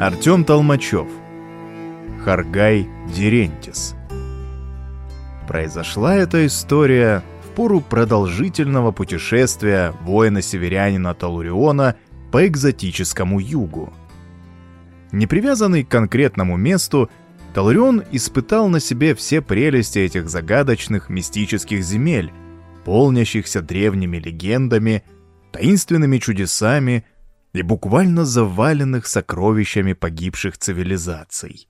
Артем Толмачев. Харгай Дерентис. Произошла эта история в пору продолжительного путешествия воина-северянина Талуриона по экзотическому югу. Не привязанный к конкретному месту, Талурион испытал на себе все прелести этих загадочных мистических земель, полнящихся древними легендами, таинственными чудесами и буквально заваленных сокровищами погибших цивилизаций.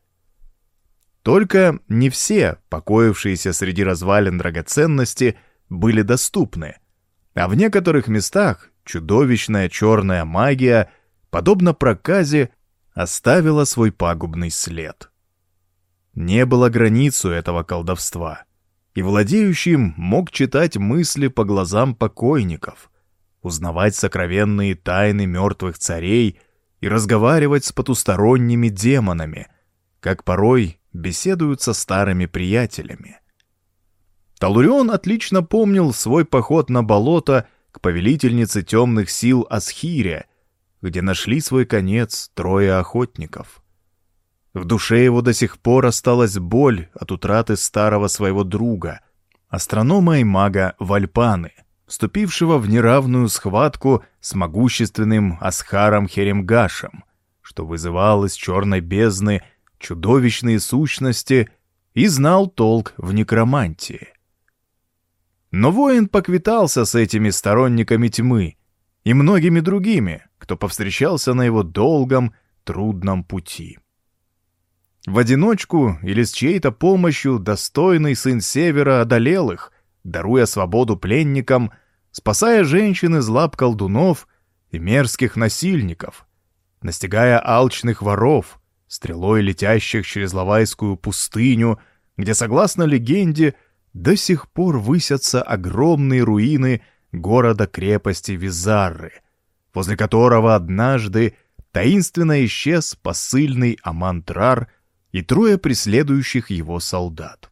Только не все, покоившиеся среди развалин драгоценности, были доступны, а в некоторых местах чудовищная черная магия, подобно проказе, оставила свой пагубный след. Не было границ у этого колдовства, и владеющим мог читать мысли по глазам покойников, узнавать сокровенные тайны мертвых царей и разговаривать с потусторонними демонами, как порой беседуют со старыми приятелями. Талурион отлично помнил свой поход на болото к повелительнице темных сил Асхире, где нашли свой конец трое охотников. В душе его до сих пор осталась боль от утраты старого своего друга, астронома и мага Вальпаны, вступившего в неравную схватку с могущественным Асхаром Херемгашем, что вызывал из черной бездны чудовищные сущности и знал толк в некромантии. Но воин поквитался с этими сторонниками тьмы и многими другими, кто повстречался на его долгом, трудном пути. В одиночку или с чьей-то помощью достойный сын Севера одолел их, даруя свободу пленникам, спасая женщин из лап колдунов и мерзких насильников, настигая алчных воров, стрелой летящих через Лавайскую пустыню, где, согласно легенде, до сих пор высятся огромные руины города-крепости Визарры, возле которого однажды таинственно исчез посыльный Амантрар и трое преследующих его солдат.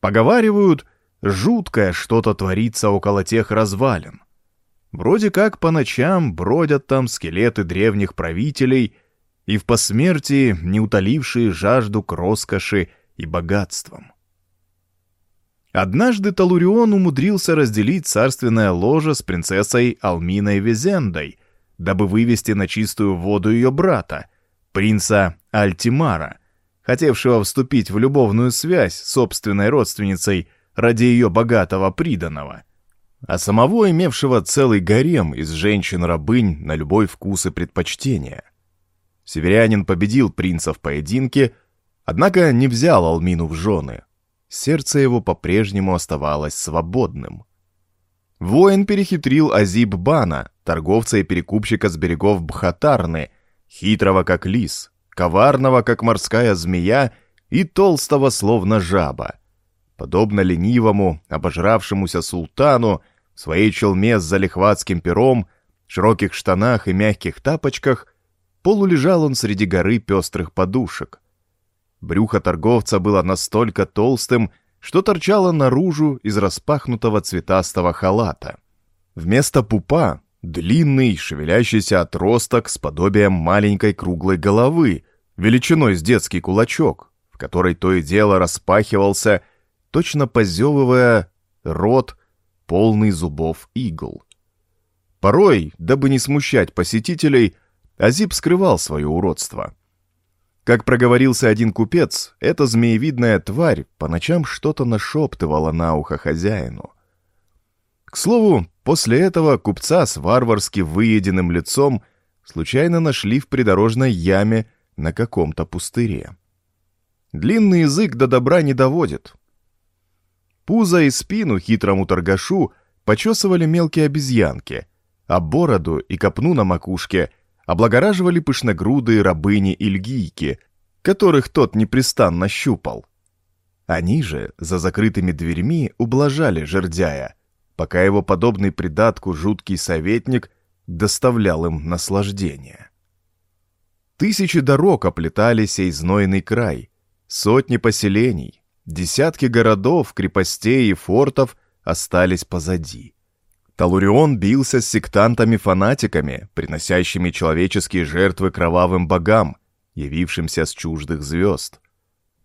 Поговаривают, жуткое что-то творится около тех развалин. Вроде как по ночам бродят там скелеты древних правителей и в посмертии не утолившие жажду к роскоши и богатствам. Однажды Талурион умудрился разделить царственное ложе с принцессой Алминой Везендой, дабы вывести на чистую воду ее брата, принца Альтимара, хотевшего вступить в любовную связь с собственной родственницей ради ее богатого приданого, а самого имевшего целый гарем из женщин-рабынь на любой вкус и предпочтение. Северянин победил принца в поединке, однако не взял Алмину в жены. Сердце его по-прежнему оставалось свободным. Воин перехитрил Азиб Бана, торговца и перекупщика с берегов Бхатарны, хитрого как лис, коварного как морская змея и толстого словно жаба. Подобно ленивому, обожравшемуся султану, в своей челме с залихватским пером, широких штанах и мягких тапочках, Полулежал он среди горы пестрых подушек. Брюхо торговца было настолько толстым, что торчало наружу из распахнутого цветастого халата. Вместо пупа — длинный, шевелящийся отросток с подобием маленькой круглой головы, величиной с детский кулачок, в которой то и дело распахивался, точно позевывая, рот, полный зубов игл. Порой, дабы не смущать посетителей, Азип скрывал свое уродство. Как проговорился один купец, эта змеевидная тварь по ночам что-то нашептывала на ухо хозяину. К слову, после этого купца с варварски выеденным лицом случайно нашли в придорожной яме на каком-то пустыре. Длинный язык до добра не доводит. Пузо и спину хитрому торгашу почесывали мелкие обезьянки, а бороду и копну на макушке — облагораживали пышногрудые рабыни Ильгийки, которых тот непрестанно щупал. Они же за закрытыми дверьми ублажали жердяя, пока его подобный придатку жуткий советник доставлял им наслаждение. Тысячи дорог оплетали сей знойный край, сотни поселений, десятки городов, крепостей и фортов остались позади. Талурион бился с сектантами-фанатиками, приносящими человеческие жертвы кровавым богам, явившимся с чуждых звезд.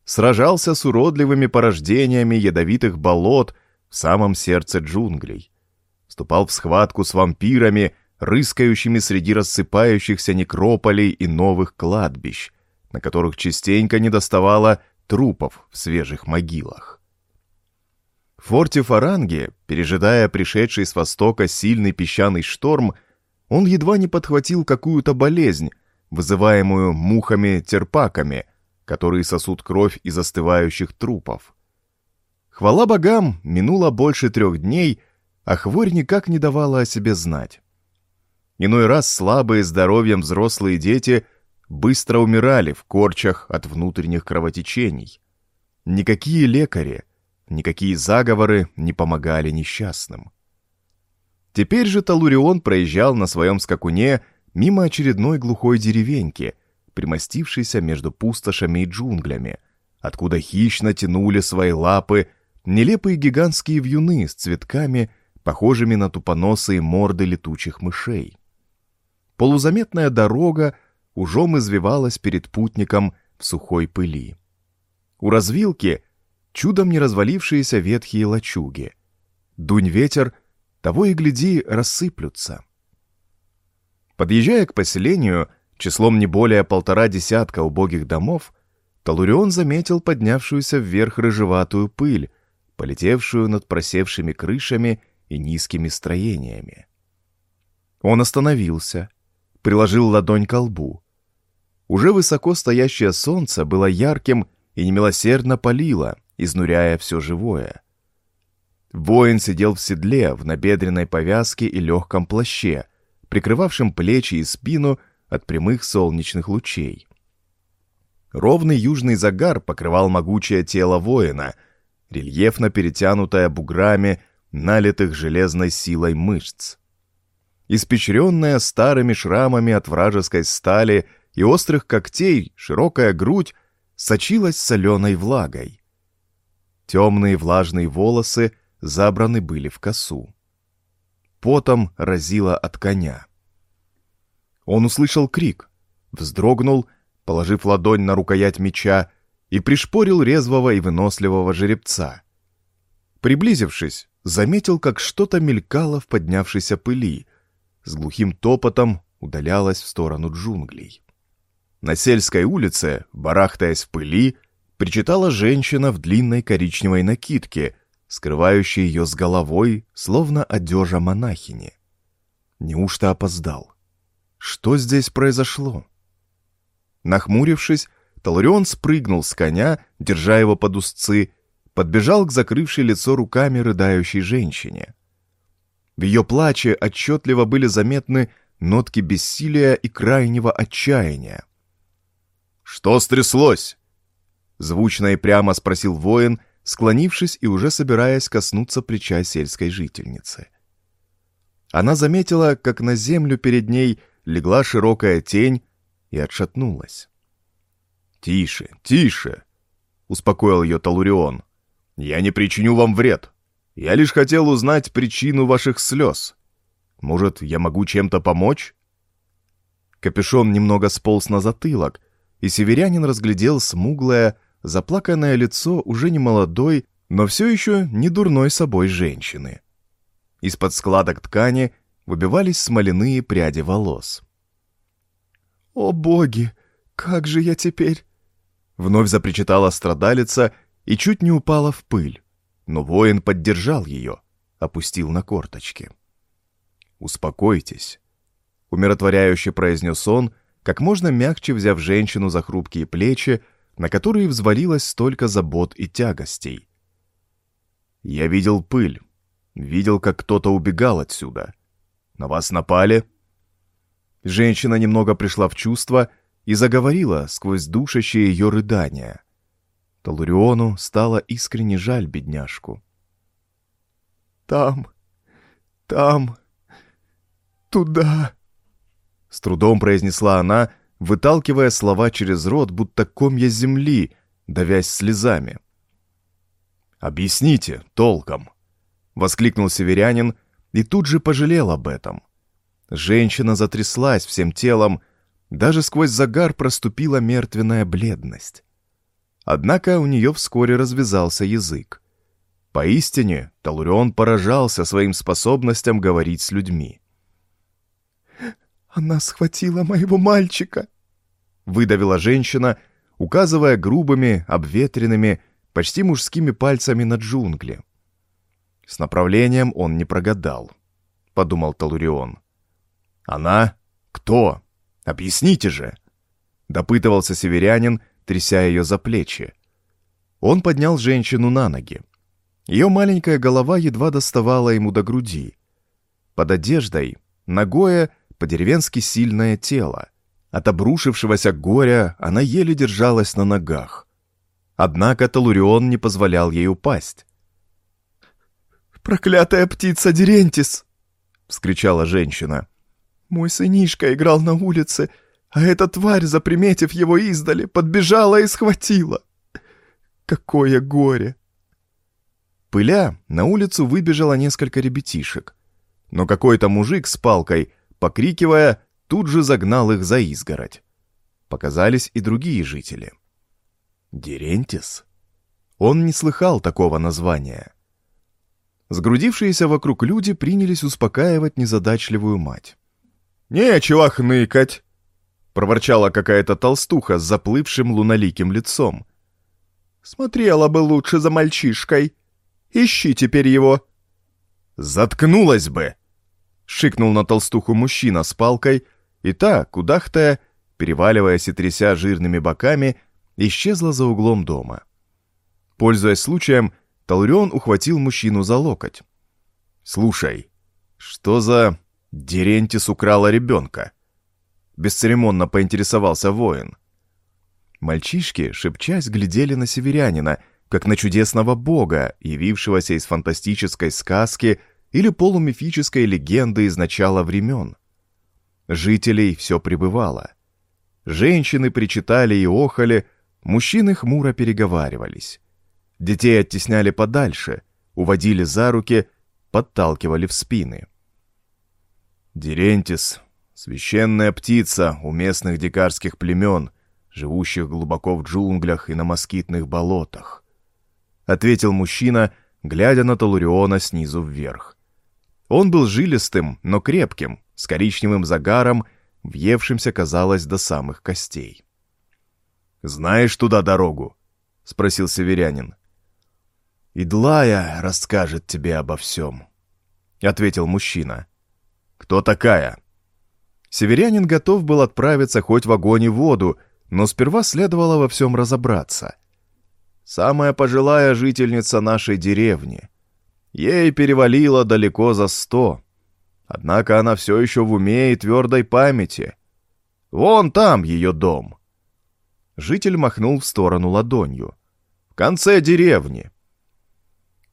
Сражался с уродливыми порождениями ядовитых болот в самом сердце джунглей. Вступал в схватку с вампирами, рыскающими среди рассыпающихся некрополей и новых кладбищ, на которых частенько недоставало трупов в свежих могилах. В форте Фаранги, пережидая пришедший с востока сильный песчаный шторм, он едва не подхватил какую-то болезнь, вызываемую мухами-терпаками, которые сосут кровь из остывающих трупов. Хвала богам, минуло больше трех дней, а хворь никак не давала о себе знать. Иной раз слабые здоровьем взрослые дети быстро умирали в корчах от внутренних кровотечений. Никакие лекари — Никакие заговоры не помогали несчастным. Теперь же Талурион проезжал на своем скакуне мимо очередной глухой деревеньки, примостившейся между пустошами и джунглями, откуда хищно тянули свои лапы нелепые гигантские вьюны с цветками, похожими на тупоносые морды летучих мышей. Полузаметная дорога ужом извивалась перед путником в сухой пыли. У развилки чудом не развалившиеся ветхие лачуги. Дунь ветер, того и гляди, рассыплются. Подъезжая к поселению, числом не более полтора десятка убогих домов, Талурион заметил поднявшуюся вверх рыжеватую пыль, полетевшую над просевшими крышами и низкими строениями. Он остановился, приложил ладонь к лбу. Уже высоко стоящее солнце было ярким и немилосердно палило, изнуряя все живое. Воин сидел в седле, в набедренной повязке и легком плаще, прикрывавшем плечи и спину от прямых солнечных лучей. Ровный южный загар покрывал могучее тело воина, рельефно перетянутое буграми, налитых железной силой мышц. Испечренная старыми шрамами от вражеской стали и острых когтей, широкая грудь сочилась соленой влагой. Темные влажные волосы забраны были в косу. Потом разило от коня. Он услышал крик, вздрогнул, положив ладонь на рукоять меча, и пришпорил резвого и выносливого жеребца. Приблизившись, заметил, как что-то мелькало в поднявшейся пыли, с глухим топотом удалялось в сторону джунглей. На сельской улице, барахтаясь в пыли, причитала женщина в длинной коричневой накидке, скрывающей ее с головой, словно одежа монахини. Неужто опоздал? Что здесь произошло? Нахмурившись, Таларион спрыгнул с коня, держа его под узцы, подбежал к закрывшей лицо руками рыдающей женщине. В ее плаче отчетливо были заметны нотки бессилия и крайнего отчаяния. «Что стряслось?» Звучно и прямо спросил воин, склонившись и уже собираясь коснуться плеча сельской жительницы. Она заметила, как на землю перед ней легла широкая тень и отшатнулась. «Тише, тише!» — успокоил ее Талурион. «Я не причиню вам вред. Я лишь хотел узнать причину ваших слез. Может, я могу чем-то помочь?» Капюшон немного сполз на затылок, и северянин разглядел смуглое, заплаканное лицо уже не молодой, но все еще не дурной собой женщины. Из-под складок ткани выбивались смоляные пряди волос. «О боги, как же я теперь?» Вновь запричитала страдалица и чуть не упала в пыль, но воин поддержал ее, опустил на корточки. «Успокойтесь», — умиротворяюще произнес он, как можно мягче взяв женщину за хрупкие плечи, на которые взвалилось столько забот и тягостей. Я видел пыль, видел, как кто-то убегал отсюда. На вас напали? Женщина немного пришла в чувство и заговорила сквозь душащие ее рыдания. Талуриону стало искренне жаль бедняжку. «Там, там, туда!» С трудом произнесла она, выталкивая слова через рот, будто комья земли, давясь слезами. «Объясните толком!» — воскликнул северянин, и тут же пожалел об этом. Женщина затряслась всем телом, даже сквозь загар проступила мертвенная бледность. Однако у нее вскоре развязался язык. Поистине, Талурион поражался своим способностям говорить с людьми. «Она схватила моего мальчика!» — выдавила женщина, указывая грубыми, обветренными, почти мужскими пальцами на джунгли. С направлением он не прогадал, — подумал Талурион. «Она? Кто? Объясните же!» — допытывался северянин, тряся ее за плечи. Он поднял женщину на ноги. Ее маленькая голова едва доставала ему до груди. Под одеждой ногое, по-деревенски сильное тело. От обрушившегося горя она еле держалась на ногах. Однако Талурион не позволял ей упасть. «Проклятая птица Дерентис!» — вскричала женщина. «Мой сынишка играл на улице, а эта тварь, заприметив его издали, подбежала и схватила. Какое горе!» Пыля, на улицу выбежало несколько ребятишек. Но какой-то мужик с палкой, покрикивая, тут же загнал их за изгородь. Показались и другие жители. Дерентис? Он не слыхал такого названия. Сгрудившиеся вокруг люди принялись успокаивать незадачливую мать. «Нечего хныкать!» — проворчала какая-то толстуха с заплывшим луноликим лицом. «Смотрела бы лучше за мальчишкой. Ищи теперь его!» «Заткнулась бы!» — шикнул на толстуху мужчина с палкой, и та, кудахтая, переваливаясь и тряся жирными боками, исчезла за углом дома. Пользуясь случаем, Талурион ухватил мужчину за локоть. «Слушай, что за... Дерентис украла ребенка?» Бесцеремонно поинтересовался воин. Мальчишки, шепчась, глядели на северянина, как на чудесного бога, явившегося из фантастической сказки или полумифической легенды из начала времен. Жителей все пребывало. Женщины причитали и охали, мужчины хмуро переговаривались. Детей оттесняли подальше, уводили за руки, подталкивали в спины. Дерентис — священная птица у местных дикарских племен, живущих глубоко в джунглях и на москитных болотах. Ответил мужчина, глядя на Талуриона снизу вверх. Он был жилистым, но крепким, с коричневым загаром, въевшимся, казалось, до самых костей. «Знаешь туда дорогу?» — спросил северянин. «Идлая расскажет тебе обо всем», — ответил мужчина. «Кто такая?» Северянин готов был отправиться хоть в огонь и воду, но сперва следовало во всем разобраться. Самая пожилая жительница нашей деревни. Ей перевалило далеко за сто. Однако она все еще в уме и твердой памяти. Вон там ее дом. Житель махнул в сторону ладонью. В конце деревни.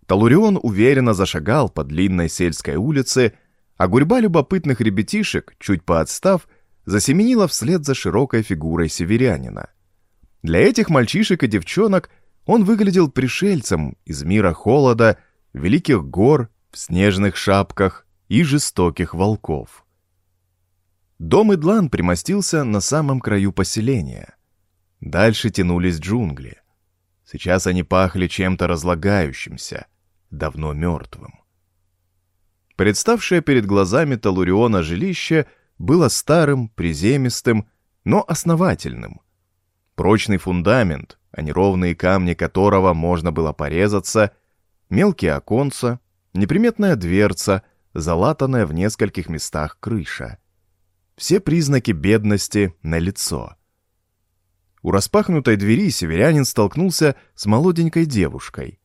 Талурион уверенно зашагал по длинной сельской улице, а гурьба любопытных ребятишек, чуть поотстав, засеменила вслед за широкой фигурой северянина. Для этих мальчишек и девчонок он выглядел пришельцем из мира холода, великих гор в снежных шапках и жестоких волков. Дом Идлан примостился на самом краю поселения. Дальше тянулись джунгли. Сейчас они пахли чем-то разлагающимся — давно мертвым. Представшее перед глазами Талуриона жилище было старым, приземистым, но основательным. Прочный фундамент, а не ровные камни которого можно было порезаться, мелкие оконца, неприметная дверца, залатанная в нескольких местах крыша. Все признаки бедности на лицо. У распахнутой двери северянин столкнулся с молоденькой девушкой —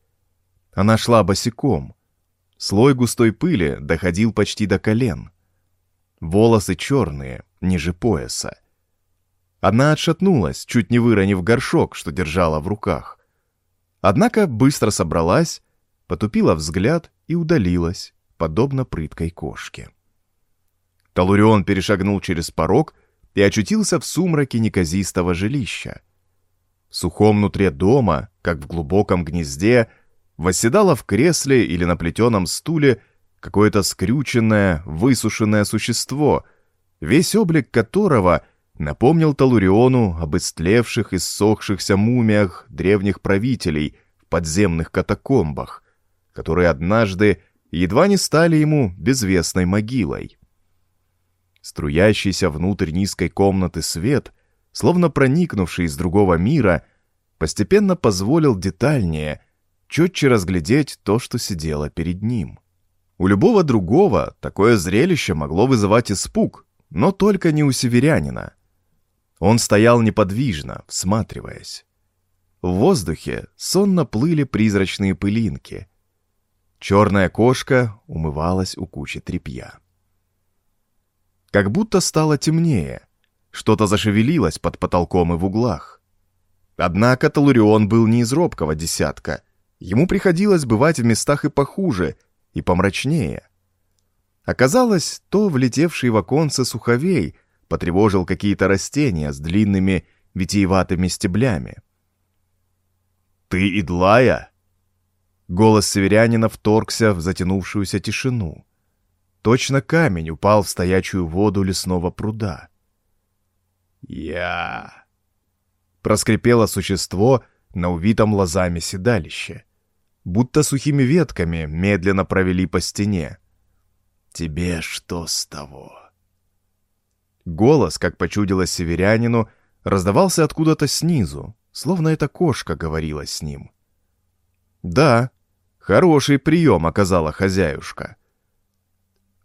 она шла босиком. Слой густой пыли доходил почти до колен. Волосы черные, ниже пояса. Она отшатнулась, чуть не выронив горшок, что держала в руках. Однако быстро собралась, потупила взгляд и удалилась, подобно прыткой кошке. Талурион перешагнул через порог и очутился в сумраке неказистого жилища. В сухом нутре дома, как в глубоком гнезде, восседала в кресле или на плетеном стуле какое-то скрюченное, высушенное существо, весь облик которого напомнил Талуриону об истлевших и ссохшихся мумиях древних правителей в подземных катакомбах, которые однажды едва не стали ему безвестной могилой. Струящийся внутрь низкой комнаты свет, словно проникнувший из другого мира, постепенно позволил детальнее, четче разглядеть то, что сидело перед ним. У любого другого такое зрелище могло вызывать испуг, но только не у северянина. Он стоял неподвижно, всматриваясь. В воздухе сонно плыли призрачные пылинки. Черная кошка умывалась у кучи тряпья. Как будто стало темнее. Что-то зашевелилось под потолком и в углах. Однако Талурион был не из робкого десятка. Ему приходилось бывать в местах и похуже, и помрачнее. Оказалось, то влетевший в оконце суховей потревожил какие-то растения с длинными витиеватыми стеблями. «Ты Идлая?» Голос северянина вторгся в затянувшуюся тишину. Точно камень упал в стоячую воду лесного пруда. «Я...» Проскрипело существо на увитом лозами седалище. Будто сухими ветками медленно провели по стене. «Тебе что с того?» Голос, как почудилось северянину, раздавался откуда-то снизу, словно эта кошка говорила с ним. «Да, хороший прием оказала хозяюшка».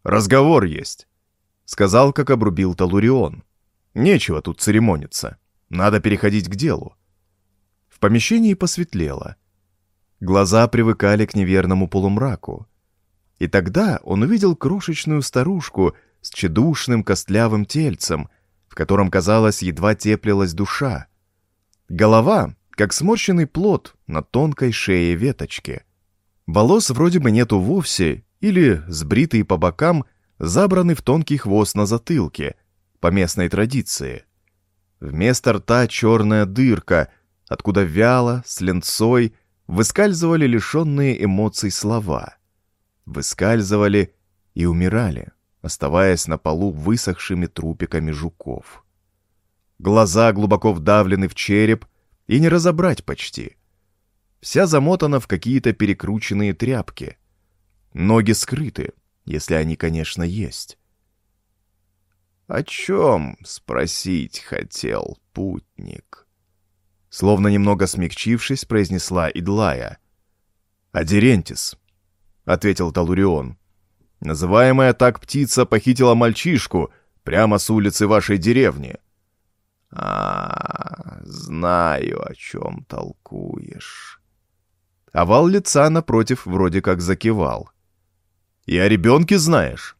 «Разговор есть», — сказал, как обрубил Талурион. «Нечего тут церемониться. Надо переходить к делу». В помещении посветлело. Глаза привыкали к неверному полумраку. И тогда он увидел крошечную старушку с тщедушным костлявым тельцем, в котором, казалось, едва теплилась душа. Голова, как сморщенный плод на тонкой шее веточки. Волос вроде бы нету вовсе, или, сбритые по бокам, забраны в тонкий хвост на затылке, по местной традиции. Вместо рта черная дырка, откуда вяло, с ленцой, выскальзывали лишенные эмоций слова. Выскальзывали и умирали, оставаясь на полу высохшими трупиками жуков. Глаза глубоко вдавлены в череп, и не разобрать почти. Вся замотана в какие-то перекрученные тряпки — Ноги скрыты, если они, конечно, есть. «О чем?» — спросить хотел путник. Словно немного смягчившись, произнесла Идлая. «Адерентис», — ответил Талурион. «Называемая так птица похитила мальчишку прямо с улицы вашей деревни». «А, знаю, о чем толкуешь». Овал лица напротив вроде как закивал. И о ребенке знаешь.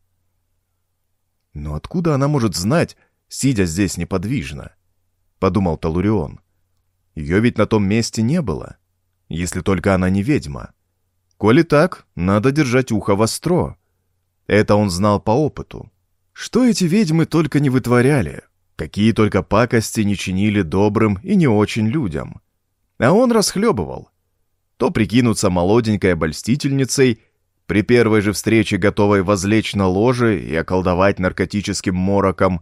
Но откуда она может знать, сидя здесь неподвижно? Подумал Талурион. Ее ведь на том месте не было, если только она не ведьма. Коли так, надо держать ухо востро. Это он знал по опыту. Что эти ведьмы только не вытворяли, какие только пакости не чинили добрым и не очень людям. А он расхлебывал. То прикинуться молоденькой обольстительницей при первой же встрече готовой возлечь на ложе и околдовать наркотическим мороком,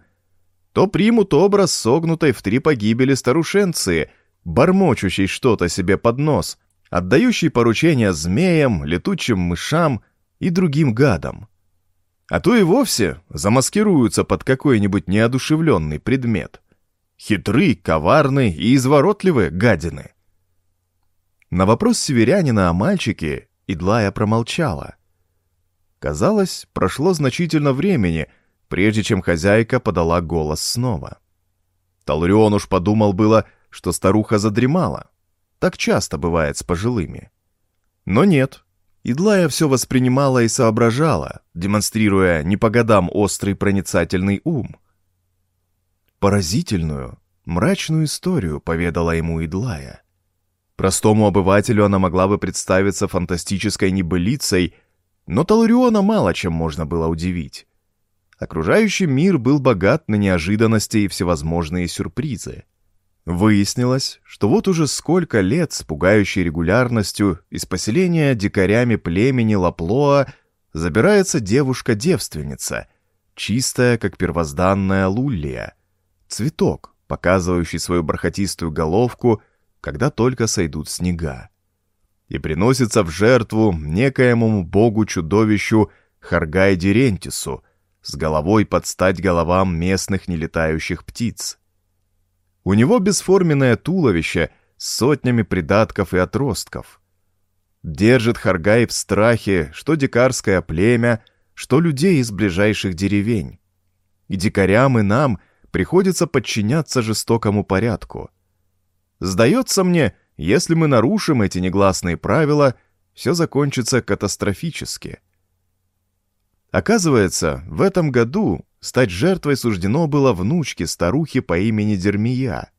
то примут образ согнутой в три погибели старушенции, бормочущей что-то себе под нос, отдающей поручения змеям, летучим мышам и другим гадам. А то и вовсе замаскируются под какой-нибудь неодушевленный предмет. Хитры, коварны и изворотливы гадины. На вопрос северянина о мальчике Идлая промолчала. Казалось, прошло значительно времени, прежде чем хозяйка подала голос снова. Талрион уж подумал было, что старуха задремала. Так часто бывает с пожилыми. Но нет. Идлая все воспринимала и соображала, демонстрируя не по годам острый проницательный ум. Поразительную, мрачную историю поведала ему Идлая. Простому обывателю она могла бы представиться фантастической небылицей, но Талариона мало чем можно было удивить. Окружающий мир был богат на неожиданности и всевозможные сюрпризы. Выяснилось, что вот уже сколько лет с пугающей регулярностью из поселения дикарями племени Лаплоа забирается девушка-девственница, чистая, как первозданная лулия, цветок, показывающий свою бархатистую головку, когда только сойдут снега, и приносится в жертву некоему богу-чудовищу Харгай-Дерентису с головой под стать головам местных нелетающих птиц. У него бесформенное туловище с сотнями придатков и отростков. Держит Харгай в страхе что дикарское племя, что людей из ближайших деревень. И дикарям и нам приходится подчиняться жестокому порядку. Сдается мне, если мы нарушим эти негласные правила, все закончится катастрофически. Оказывается, в этом году стать жертвой суждено было внучке старухи по имени Дермия.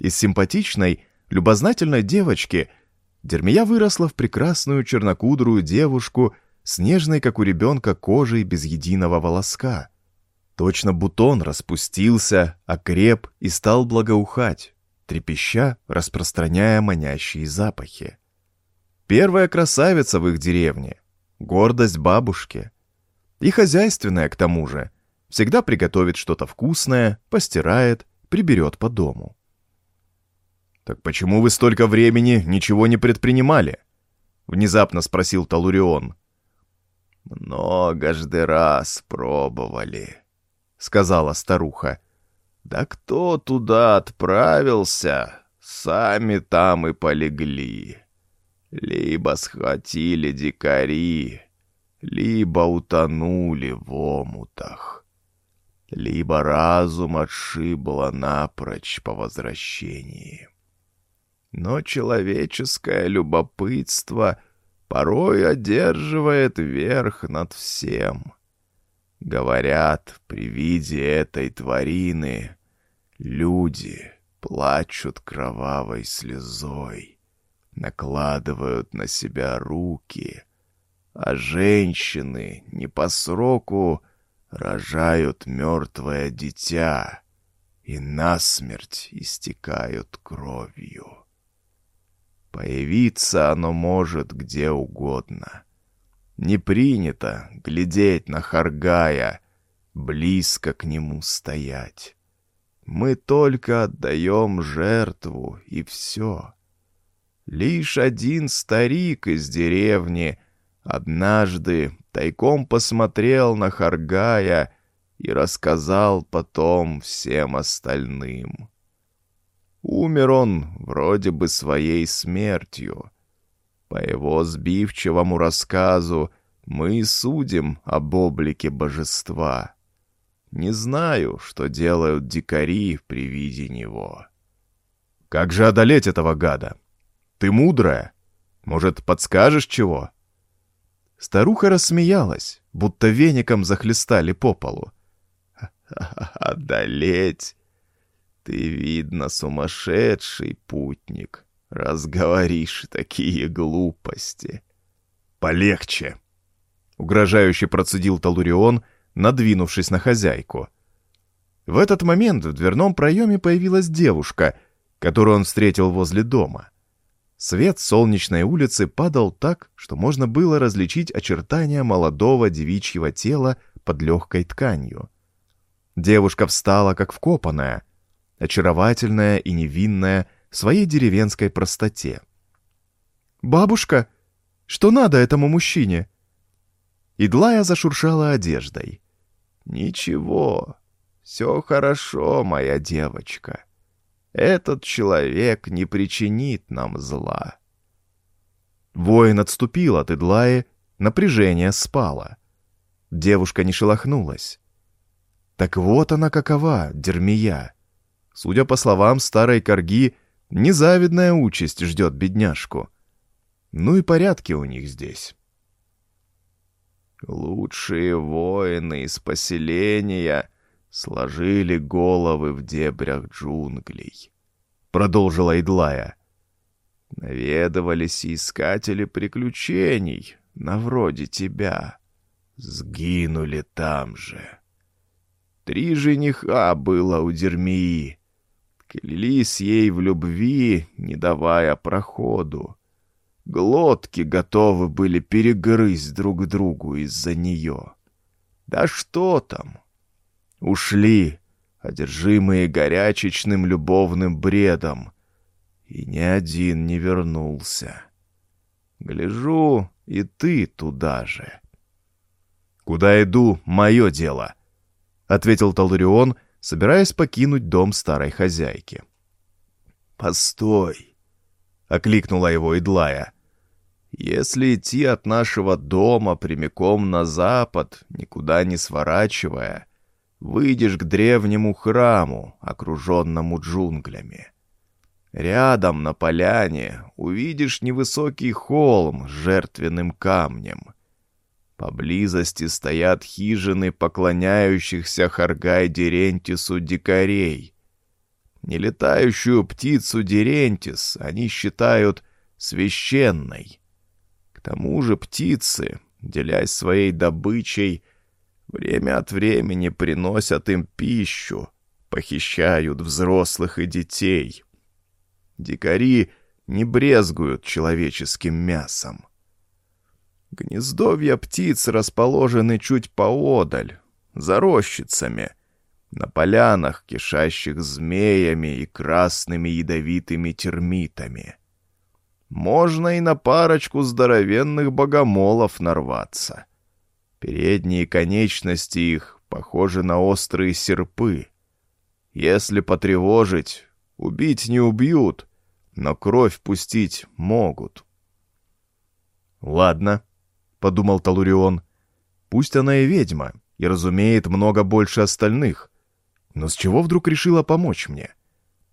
Из симпатичной, любознательной девочки Дермия выросла в прекрасную чернокудрую девушку с нежной, как у ребенка, кожей без единого волоска. Точно бутон распустился, окреп и стал благоухать, трепеща, распространяя манящие запахи. Первая красавица в их деревне, гордость бабушки. И хозяйственная, к тому же. Всегда приготовит что-то вкусное, постирает, приберет по дому. «Так почему вы столько времени ничего не предпринимали?» — внезапно спросил Талурион. «Многожды раз пробовали», — сказала старуха. «Да кто туда отправился, сами там и полегли. Либо схватили дикари, либо утонули в омутах, либо разум отшибло напрочь по возвращении. Но человеческое любопытство порой одерживает верх над всем. Говорят, при виде этой тварины люди плачут кровавой слезой накладывают на себя руки, а женщины не по сроку рожают мертвое дитя и насмерть истекают кровью. Появиться оно может где угодно. Не принято глядеть на Харгая, близко к нему стоять. Мы только отдаем жертву, и все. Лишь один старик из деревни однажды тайком посмотрел на Харгая и рассказал потом всем остальным. Умер он вроде бы своей смертью. По его сбивчивому рассказу мы судим об облике божества. Не знаю, что делают дикари при виде него. Как же одолеть этого гада? Ты мудрая. Может, подскажешь чего?» Старуха рассмеялась, будто веником захлестали по полу. «Одолеть? Ты, видно, сумасшедший путник, раз говоришь такие глупости». «Полегче!» — угрожающе процедил Талурион, надвинувшись на хозяйку. В этот момент в дверном проеме появилась девушка, которую он встретил возле дома. Свет солнечной улицы падал так, что можно было различить очертания молодого девичьего тела под легкой тканью. Девушка встала как вкопанная, очаровательная и невинная в своей деревенской простоте. «Бабушка, что надо этому мужчине?» Идлая зашуршала одеждой. «Ничего, все хорошо, моя девочка. Этот человек не причинит нам зла. Воин отступил от Идлаи, напряжение спало. Девушка не шелохнулась. Так вот она какова, Дермия. Судя по словам старой корги, незавидная участь ждет бедняжку. Ну и порядки у них здесь. Лучшие воины из поселения сложили головы в дебрях джунглей. Продолжила Идлая. Наведывались искатели приключений, на вроде тебя. Сгинули там же. Три жениха было у Дермии. Клялись ей в любви, не давая проходу. Глотки готовы были перегрызть друг другу из-за нее. Да что там? Ушли, одержимые горячечным любовным бредом, и ни один не вернулся. Гляжу, и ты туда же. «Куда иду, мое дело», — ответил Талурион, собираясь покинуть дом старой хозяйки. «Постой!» — окликнула его Идлая. «Если идти от нашего дома прямиком на запад, никуда не сворачивая, выйдешь к древнему храму, окруженному джунглями. Рядом на поляне увидишь невысокий холм с жертвенным камнем. Поблизости стоят хижины поклоняющихся Харгай Дерентису дикарей. Нелетающую птицу Дерентис они считают священной. К тому же птицы, делясь своей добычей, время от времени приносят им пищу, похищают взрослых и детей. Дикари не брезгуют человеческим мясом. Гнездовья птиц расположены чуть поодаль, за рощицами, на полянах, кишащих змеями и красными ядовитыми термитами. Можно и на парочку здоровенных богомолов нарваться. Передние конечности их похожи на острые серпы. Если потревожить, убить не убьют, но кровь пустить могут. «Ладно», — подумал Талурион, — «пусть она и ведьма, и разумеет много больше остальных, но с чего вдруг решила помочь мне?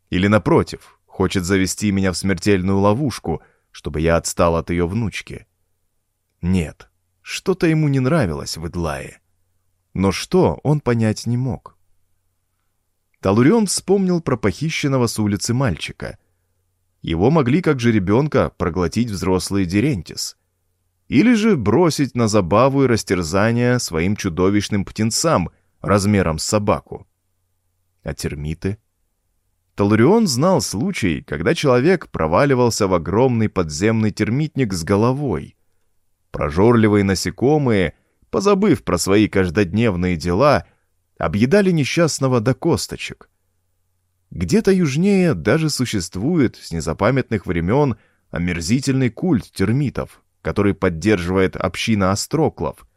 Или, напротив, хочет завести меня в смертельную ловушку, чтобы я отстал от ее внучки? Нет, что-то ему не нравилось в Идлае. Но что, он понять не мог. Талурион вспомнил про похищенного с улицы мальчика. Его могли, как же ребенка, проглотить взрослые Дерентис. Или же бросить на забаву и растерзание своим чудовищным птенцам размером с собаку а термиты? Талурион знал случай, когда человек проваливался в огромный подземный термитник с головой. Прожорливые насекомые, позабыв про свои каждодневные дела, объедали несчастного до косточек. Где-то южнее даже существует с незапамятных времен омерзительный культ термитов, который поддерживает община остроклов.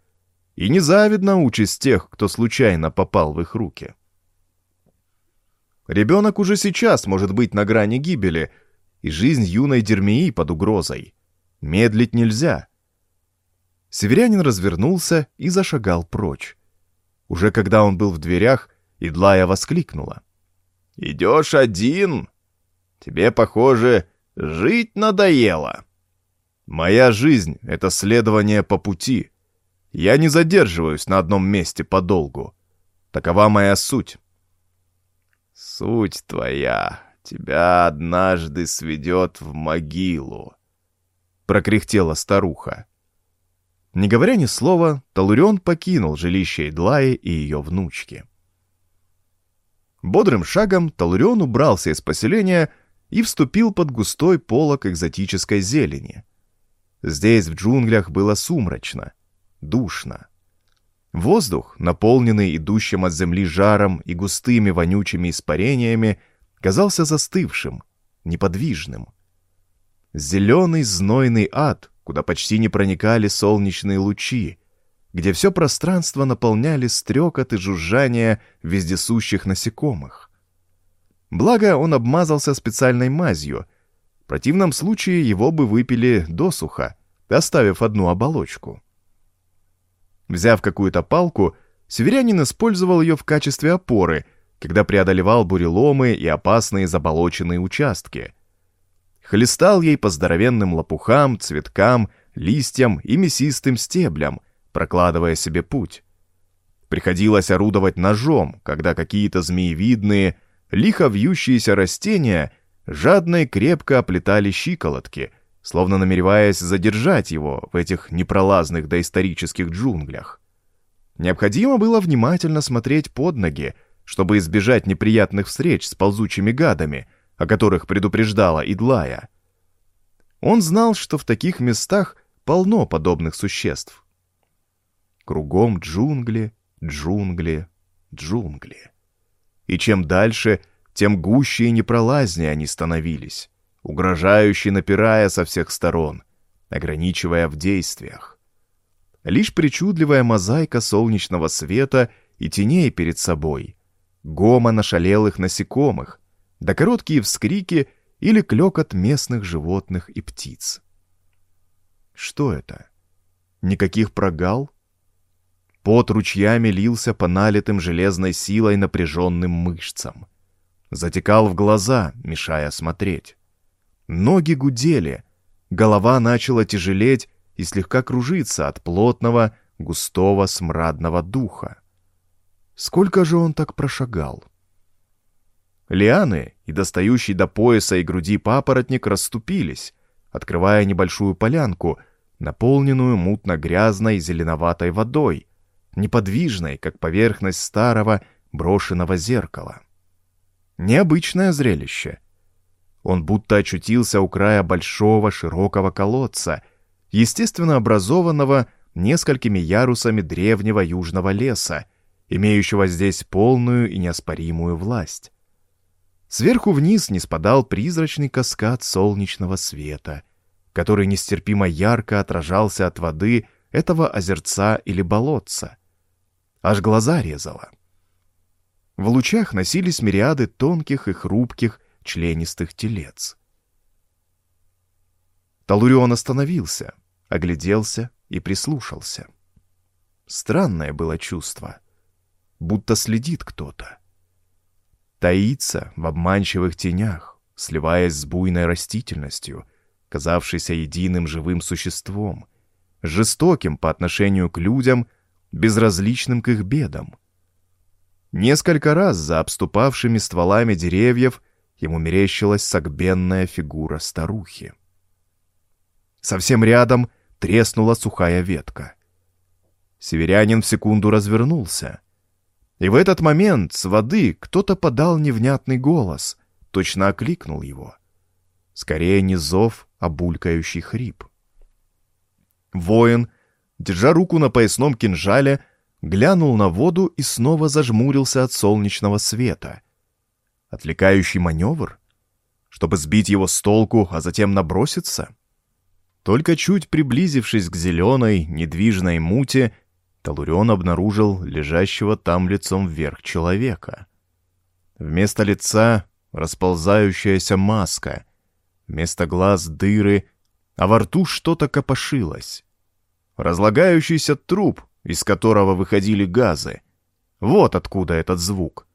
И незавидна участь тех, кто случайно попал в их руки. Ребенок уже сейчас может быть на грани гибели, и жизнь юной Дермии под угрозой. Медлить нельзя. Северянин развернулся и зашагал прочь. Уже когда он был в дверях, Идлая воскликнула. «Идешь один? Тебе, похоже, жить надоело». «Моя жизнь — это следование по пути. Я не задерживаюсь на одном месте подолгу. Такова моя суть». Суть твоя тебя однажды сведет в могилу, — прокряхтела старуха. Не говоря ни слова, Талурион покинул жилище Эдлаи и ее внучки. Бодрым шагом Талурион убрался из поселения и вступил под густой полог экзотической зелени. Здесь, в джунглях, было сумрачно, душно. Воздух, наполненный идущим от земли жаром и густыми вонючими испарениями, казался застывшим, неподвижным. Зеленый знойный ад, куда почти не проникали солнечные лучи, где все пространство наполняли стрекот и жужжание вездесущих насекомых. Благо, он обмазался специальной мазью. В противном случае его бы выпили досуха, оставив одну оболочку. Взяв какую-то палку, северянин использовал ее в качестве опоры, когда преодолевал буреломы и опасные заболоченные участки. Хлестал ей по здоровенным лопухам, цветкам, листьям и мясистым стеблям, прокладывая себе путь. Приходилось орудовать ножом, когда какие-то змеевидные, лихо вьющиеся растения жадно и крепко оплетали щиколотки — словно намереваясь задержать его в этих непролазных доисторических джунглях. Необходимо было внимательно смотреть под ноги, чтобы избежать неприятных встреч с ползучими гадами, о которых предупреждала Идлая. Он знал, что в таких местах полно подобных существ. Кругом джунгли, джунгли, джунгли. И чем дальше, тем гуще и непролазнее они становились, угрожающе напирая со всех сторон, ограничивая в действиях. Лишь причудливая мозаика солнечного света и теней перед собой, гомон ошалелых насекомых, да короткие вскрики или клёкот местных животных и птиц. Что это? Никаких прогал? Пот ручьями лился по налитым железной силой напряженным мышцам. Затекал в глаза, мешая смотреть. Ноги гудели, голова начала тяжелеть и слегка кружиться от плотного, густого смрадного духа. Сколько же он так прошагал? Лианы и достающий до пояса и груди папоротник расступились, открывая небольшую полянку, наполненную мутно-грязной зеленоватой водой, неподвижной, как поверхность старого брошенного зеркала. Необычное зрелище. Он будто очутился у края большого широкого колодца, естественно образованного несколькими ярусами древнего южного леса, имеющего здесь полную и неоспоримую власть. Сверху вниз не спадал призрачный каскад солнечного света, который нестерпимо ярко отражался от воды этого озерца или болотца. Аж глаза резало. В лучах носились мириады тонких и хрупких членистых телец. Талурион остановился, огляделся и прислушался. Странное было чувство, будто следит кто-то таится в обманчивых тенях, сливаясь с буйной растительностью, казавшейся единым живым существом, жестоким по отношению к людям, безразличным к их бедам. Несколько раз за обступавшими стволами деревьев ему мерещилась согбенная фигура старухи. Совсем рядом треснула сухая ветка. Северянин в секунду развернулся — и в этот момент с воды кто-то подал невнятный голос, точно окликнул его. Скорее не зов, а булькающий хрип. Воин, держа руку на поясном кинжале, глянул на воду и снова зажмурился от солнечного света. Отвлекающий маневр? Чтобы сбить его с толку, а затем наброситься? Только чуть приблизившись к зеленой, недвижной муте, Талурион обнаружил лежащего там лицом вверх человека. Вместо лица расползающаяся маска, вместо глаз дыры, а во рту что-то копошилось. Разлагающийся труп, из которого выходили газы. Вот откуда этот звук.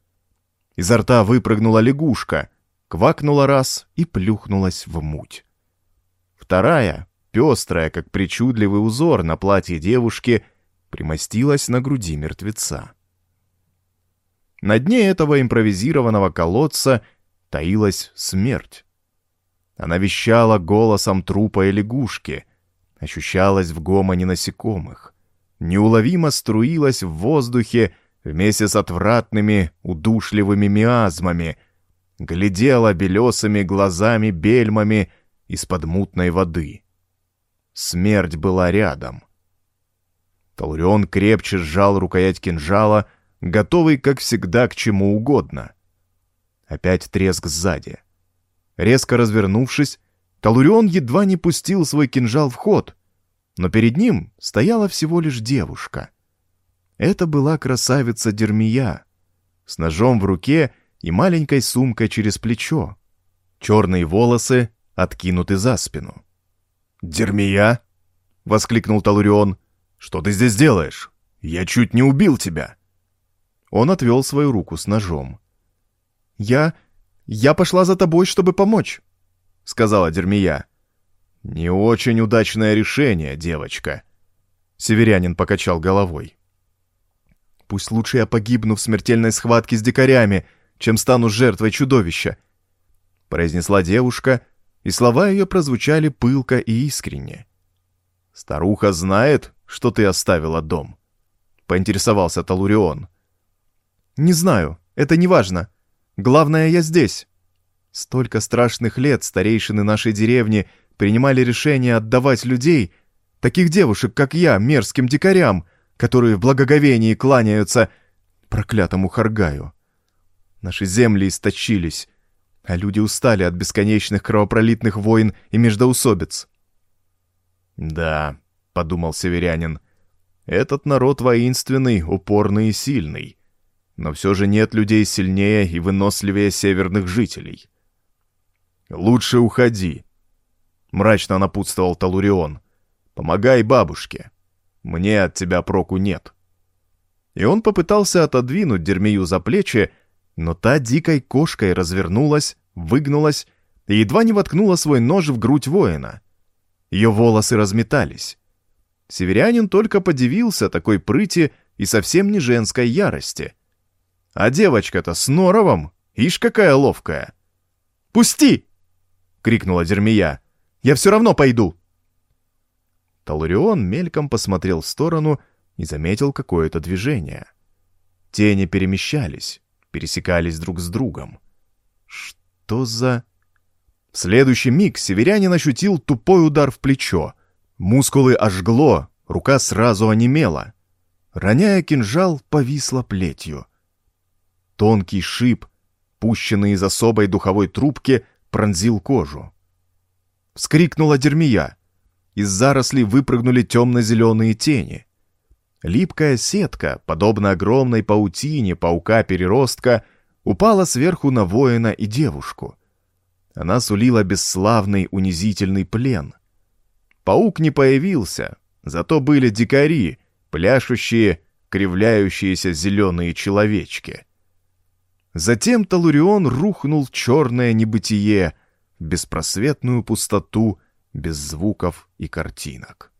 Изо рта выпрыгнула лягушка, квакнула раз и плюхнулась в муть. Вторая, пестрая, как причудливый узор на платье девушки — примостилась на груди мертвеца. На дне этого импровизированного колодца таилась смерть. Она вещала голосом трупа и лягушки, ощущалась в гомоне насекомых, неуловимо струилась в воздухе вместе с отвратными, удушливыми миазмами, глядела белесыми глазами-бельмами из-под мутной воды. Смерть была рядом. Талурион крепче сжал рукоять кинжала, готовый, как всегда, к чему угодно. Опять треск сзади. Резко развернувшись, Талурион едва не пустил свой кинжал в ход, но перед ним стояла всего лишь девушка. Это была красавица Дермия, с ножом в руке и маленькой сумкой через плечо. Черные волосы откинуты за спину. «Дермия!» — воскликнул Талурион. «Что ты здесь делаешь? Я чуть не убил тебя!» Он отвел свою руку с ножом. «Я... я пошла за тобой, чтобы помочь», — сказала Дермия. «Не очень удачное решение, девочка», — северянин покачал головой. «Пусть лучше я погибну в смертельной схватке с дикарями, чем стану жертвой чудовища», — произнесла девушка, и слова ее прозвучали пылко и искренне. «Старуха знает, что ты оставила дом?» — поинтересовался Талурион. «Не знаю, это не важно. Главное, я здесь. Столько страшных лет старейшины нашей деревни принимали решение отдавать людей, таких девушек, как я, мерзким дикарям, которые в благоговении кланяются проклятому Харгаю. Наши земли источились, а люди устали от бесконечных кровопролитных войн и междоусобиц. «Да», — подумал северянин, — «этот народ воинственный, упорный и сильный, но все же нет людей сильнее и выносливее северных жителей». «Лучше уходи», — мрачно напутствовал Талурион. «Помогай бабушке. Мне от тебя проку нет». И он попытался отодвинуть Дермию за плечи, но та дикой кошкой развернулась, выгнулась и едва не воткнула свой нож в грудь воина. Ее волосы разметались. Северянин только подивился такой прыти и совсем не женской ярости. А девочка-то с норовом, ишь какая ловкая. «Пусти!» — крикнула Дермия. «Я все равно пойду!» Талурион мельком посмотрел в сторону и заметил какое-то движение. Тени перемещались, пересекались друг с другом. Что за... В следующий миг северянин ощутил тупой удар в плечо. Мускулы ожгло, рука сразу онемела. Роняя кинжал, повисла плетью. Тонкий шип, пущенный из особой духовой трубки, пронзил кожу. Вскрикнула Дермия. Из зарослей выпрыгнули темно-зеленые тени. Липкая сетка, подобно огромной паутине паука-переростка, упала сверху на воина и девушку — она сулила бесславный унизительный плен. Паук не появился, зато были дикари, пляшущие, кривляющиеся зеленые человечки. Затем Талурион рухнул в черное небытие, в беспросветную пустоту, без звуков и картинок.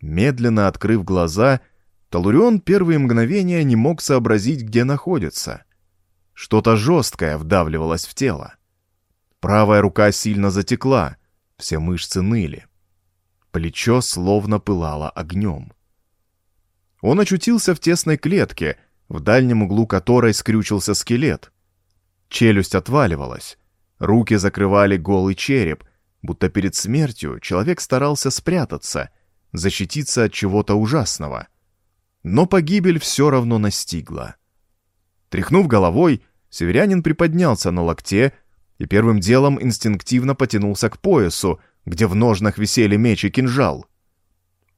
Медленно открыв глаза, Талурион первые мгновения не мог сообразить, где находится. Что-то жесткое вдавливалось в тело. Правая рука сильно затекла, все мышцы ныли. Плечо словно пылало огнем. Он очутился в тесной клетке, в дальнем углу которой скрючился скелет. Челюсть отваливалась, руки закрывали голый череп, будто перед смертью человек старался спрятаться, защититься от чего-то ужасного. Но погибель все равно настигла. Тряхнув головой, северянин приподнялся на локте и первым делом инстинктивно потянулся к поясу, где в ножнах висели меч и кинжал.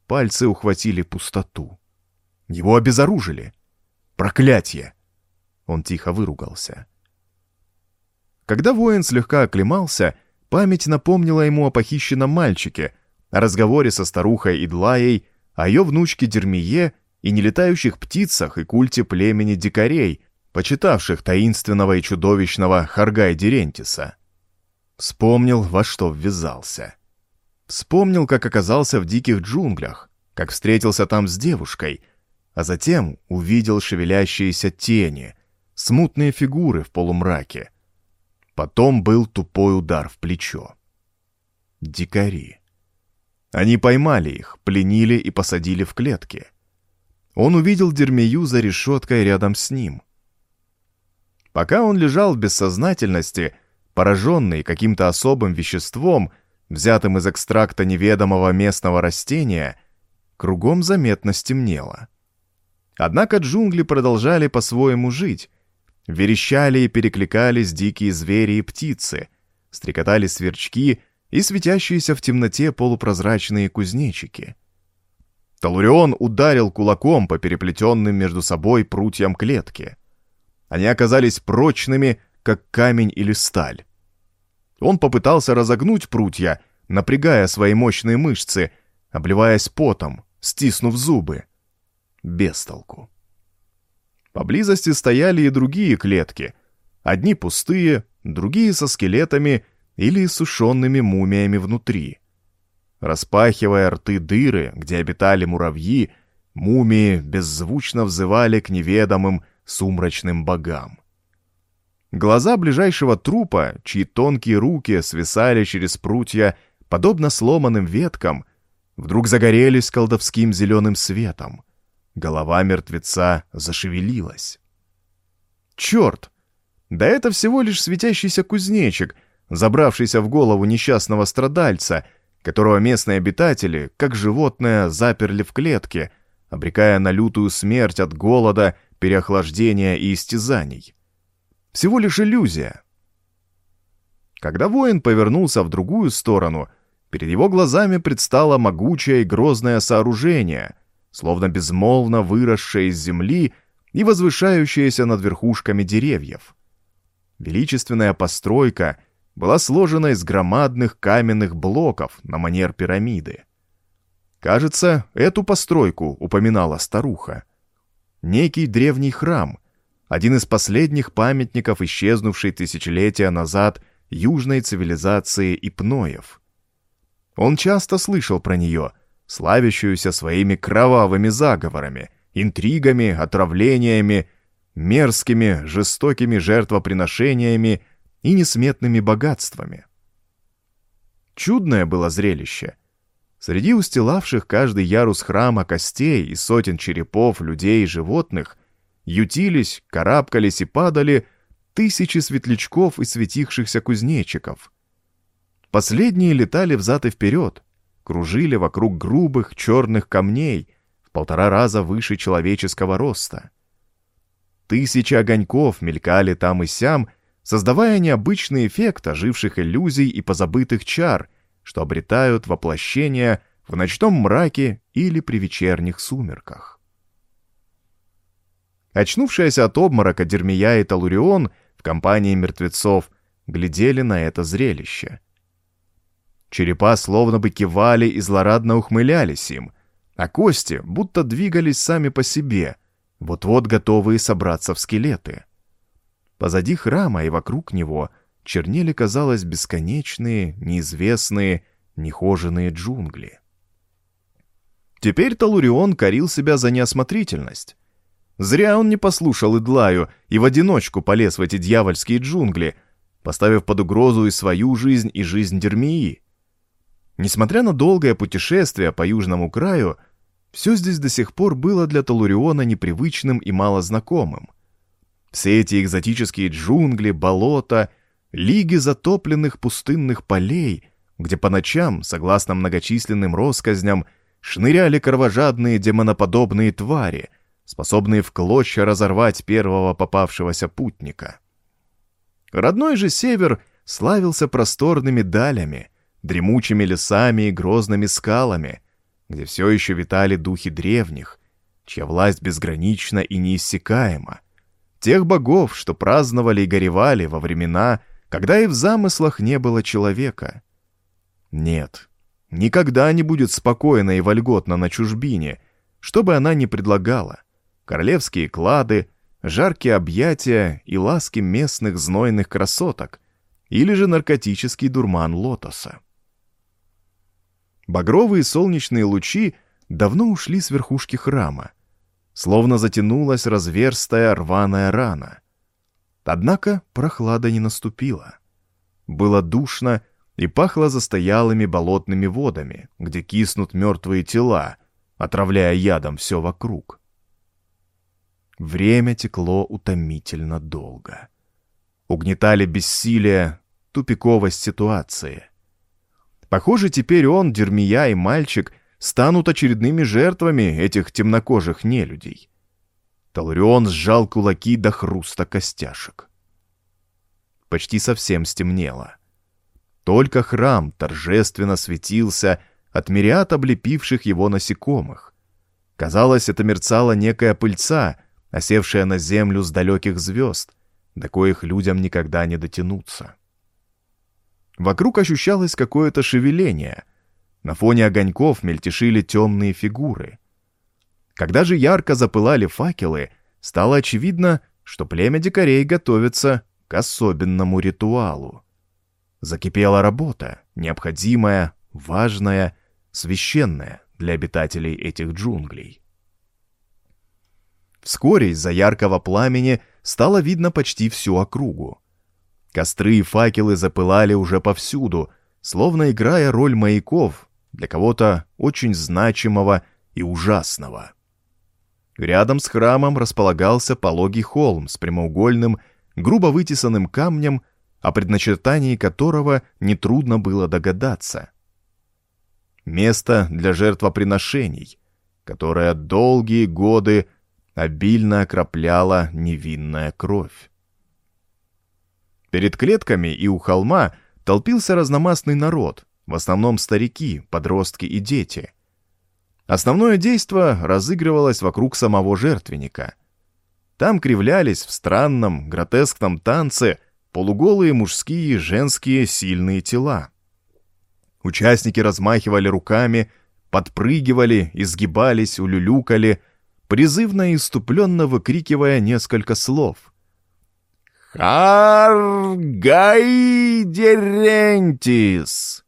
Пальцы ухватили пустоту. Его обезоружили. Проклятье! Он тихо выругался. Когда воин слегка оклемался, память напомнила ему о похищенном мальчике, о разговоре со старухой Идлаей, о ее внучке Дермие и нелетающих птицах и культе племени дикарей, почитавших таинственного и чудовищного Харгай Дерентиса. Вспомнил, во что ввязался. Вспомнил, как оказался в диких джунглях, как встретился там с девушкой, а затем увидел шевелящиеся тени, смутные фигуры в полумраке. Потом был тупой удар в плечо. Дикари. Они поймали их, пленили и посадили в клетки. Он увидел Дермию за решеткой рядом с ним. Пока он лежал в бессознательности, пораженный каким-то особым веществом, взятым из экстракта неведомого местного растения, кругом заметно стемнело. Однако джунгли продолжали по-своему жить. Верещали и перекликались дикие звери и птицы, стрекотали сверчки и светящиеся в темноте полупрозрачные кузнечики. Талурион ударил кулаком по переплетенным между собой прутьям клетки — они оказались прочными, как камень или сталь. Он попытался разогнуть прутья, напрягая свои мощные мышцы, обливаясь потом, стиснув зубы. Без толку. Поблизости стояли и другие клетки. Одни пустые, другие со скелетами или сушеными мумиями внутри. Распахивая рты дыры, где обитали муравьи, мумии беззвучно взывали к неведомым, сумрачным богам. Глаза ближайшего трупа, чьи тонкие руки свисали через прутья, подобно сломанным веткам, вдруг загорелись колдовским зеленым светом. Голова мертвеца зашевелилась. Черт! Да это всего лишь светящийся кузнечик, забравшийся в голову несчастного страдальца, которого местные обитатели, как животное, заперли в клетке, обрекая на лютую смерть от голода, переохлаждения и истязаний. Всего лишь иллюзия. Когда воин повернулся в другую сторону, перед его глазами предстало могучее и грозное сооружение, словно безмолвно выросшее из земли и возвышающееся над верхушками деревьев. Величественная постройка была сложена из громадных каменных блоков на манер пирамиды. Кажется, эту постройку упоминала старуха. Некий древний храм, один из последних памятников исчезнувшей тысячелетия назад южной цивилизации Ипноев. Он часто слышал про нее, славящуюся своими кровавыми заговорами, интригами, отравлениями, мерзкими, жестокими жертвоприношениями и несметными богатствами. Чудное было зрелище. Среди устилавших каждый ярус храма костей и сотен черепов людей и животных ютились, карабкались и падали тысячи светлячков и светившихся кузнечиков. Последние летали взад и вперед, кружили вокруг грубых черных камней в полтора раза выше человеческого роста. Тысячи огоньков мелькали там и сям, создавая необычный эффект оживших иллюзий и позабытых чар, что обретают воплощение в ночном мраке или при вечерних сумерках. Очнувшаяся от обморока Дермия и Талурион в компании мертвецов глядели на это зрелище. Черепа словно бы кивали и злорадно ухмылялись им, а кости будто двигались сами по себе, вот-вот готовые собраться в скелеты. Позади храма и вокруг него чернели, казалось, бесконечные, неизвестные, нехоженные джунгли. Теперь Талурион корил себя за неосмотрительность. Зря он не послушал Идлаю и в одиночку полез в эти дьявольские джунгли, поставив под угрозу и свою жизнь, и жизнь Дермии. Несмотря на долгое путешествие по южному краю, все здесь до сих пор было для Талуриона непривычным и малознакомым. Все эти экзотические джунгли, болота, лиги затопленных пустынных полей, где по ночам, согласно многочисленным россказням, шныряли кровожадные демоноподобные твари, способные в клочья разорвать первого попавшегося путника. Родной же север славился просторными далями, дремучими лесами и грозными скалами, где все еще витали духи древних, чья власть безгранична и неиссякаема, тех богов, что праздновали и горевали во времена, когда и в замыслах не было человека. Нет, никогда не будет спокойно и вольготно на чужбине, что бы она ни предлагала королевские клады, жаркие объятия и ласки местных знойных красоток, или же наркотический дурман лотоса. Багровые солнечные лучи давно ушли с верхушки храма, словно затянулась разверстая рваная рана. Однако прохлада не наступила. Было душно и пахло застоялыми болотными водами, где киснут мертвые тела, отравляя ядом все вокруг. Время текло утомительно долго. Угнетали бессилие, тупиковость ситуации. Похоже, теперь он, Дермия и мальчик станут очередными жертвами этих темнокожих нелюдей. Талурион сжал кулаки до хруста костяшек. Почти совсем стемнело. Только храм торжественно светился от мириад облепивших его насекомых. Казалось, это мерцала некая пыльца — осевшая на землю с далеких звезд, до коих людям никогда не дотянуться. Вокруг ощущалось какое-то шевеление. На фоне огоньков мельтешили темные фигуры. Когда же ярко запылали факелы, стало очевидно, что племя дикарей готовится к особенному ритуалу. Закипела работа, необходимая, важная, священная для обитателей этих джунглей. Вскоре из-за яркого пламени стало видно почти всю округу. Костры и факелы запылали уже повсюду, словно играя роль маяков для кого-то очень значимого и ужасного. Рядом с храмом располагался пологий холм с прямоугольным, грубо вытесанным камнем о предначертании которого нетрудно было догадаться. Место для жертвоприношений, которое долгие годы обильно окропляла невинная кровь. Перед клетками и у холма толпился разномастный народ, в основном старики, подростки и дети. Основное действо разыгрывалось вокруг самого жертвенника. Там кривлялись в странном, гротескном танце полуголые мужские и женские сильные тела. Участники размахивали руками, подпрыгивали, изгибались, улюлюкали, призывно и иступленно выкрикивая несколько слов. «Харгайдерентис!»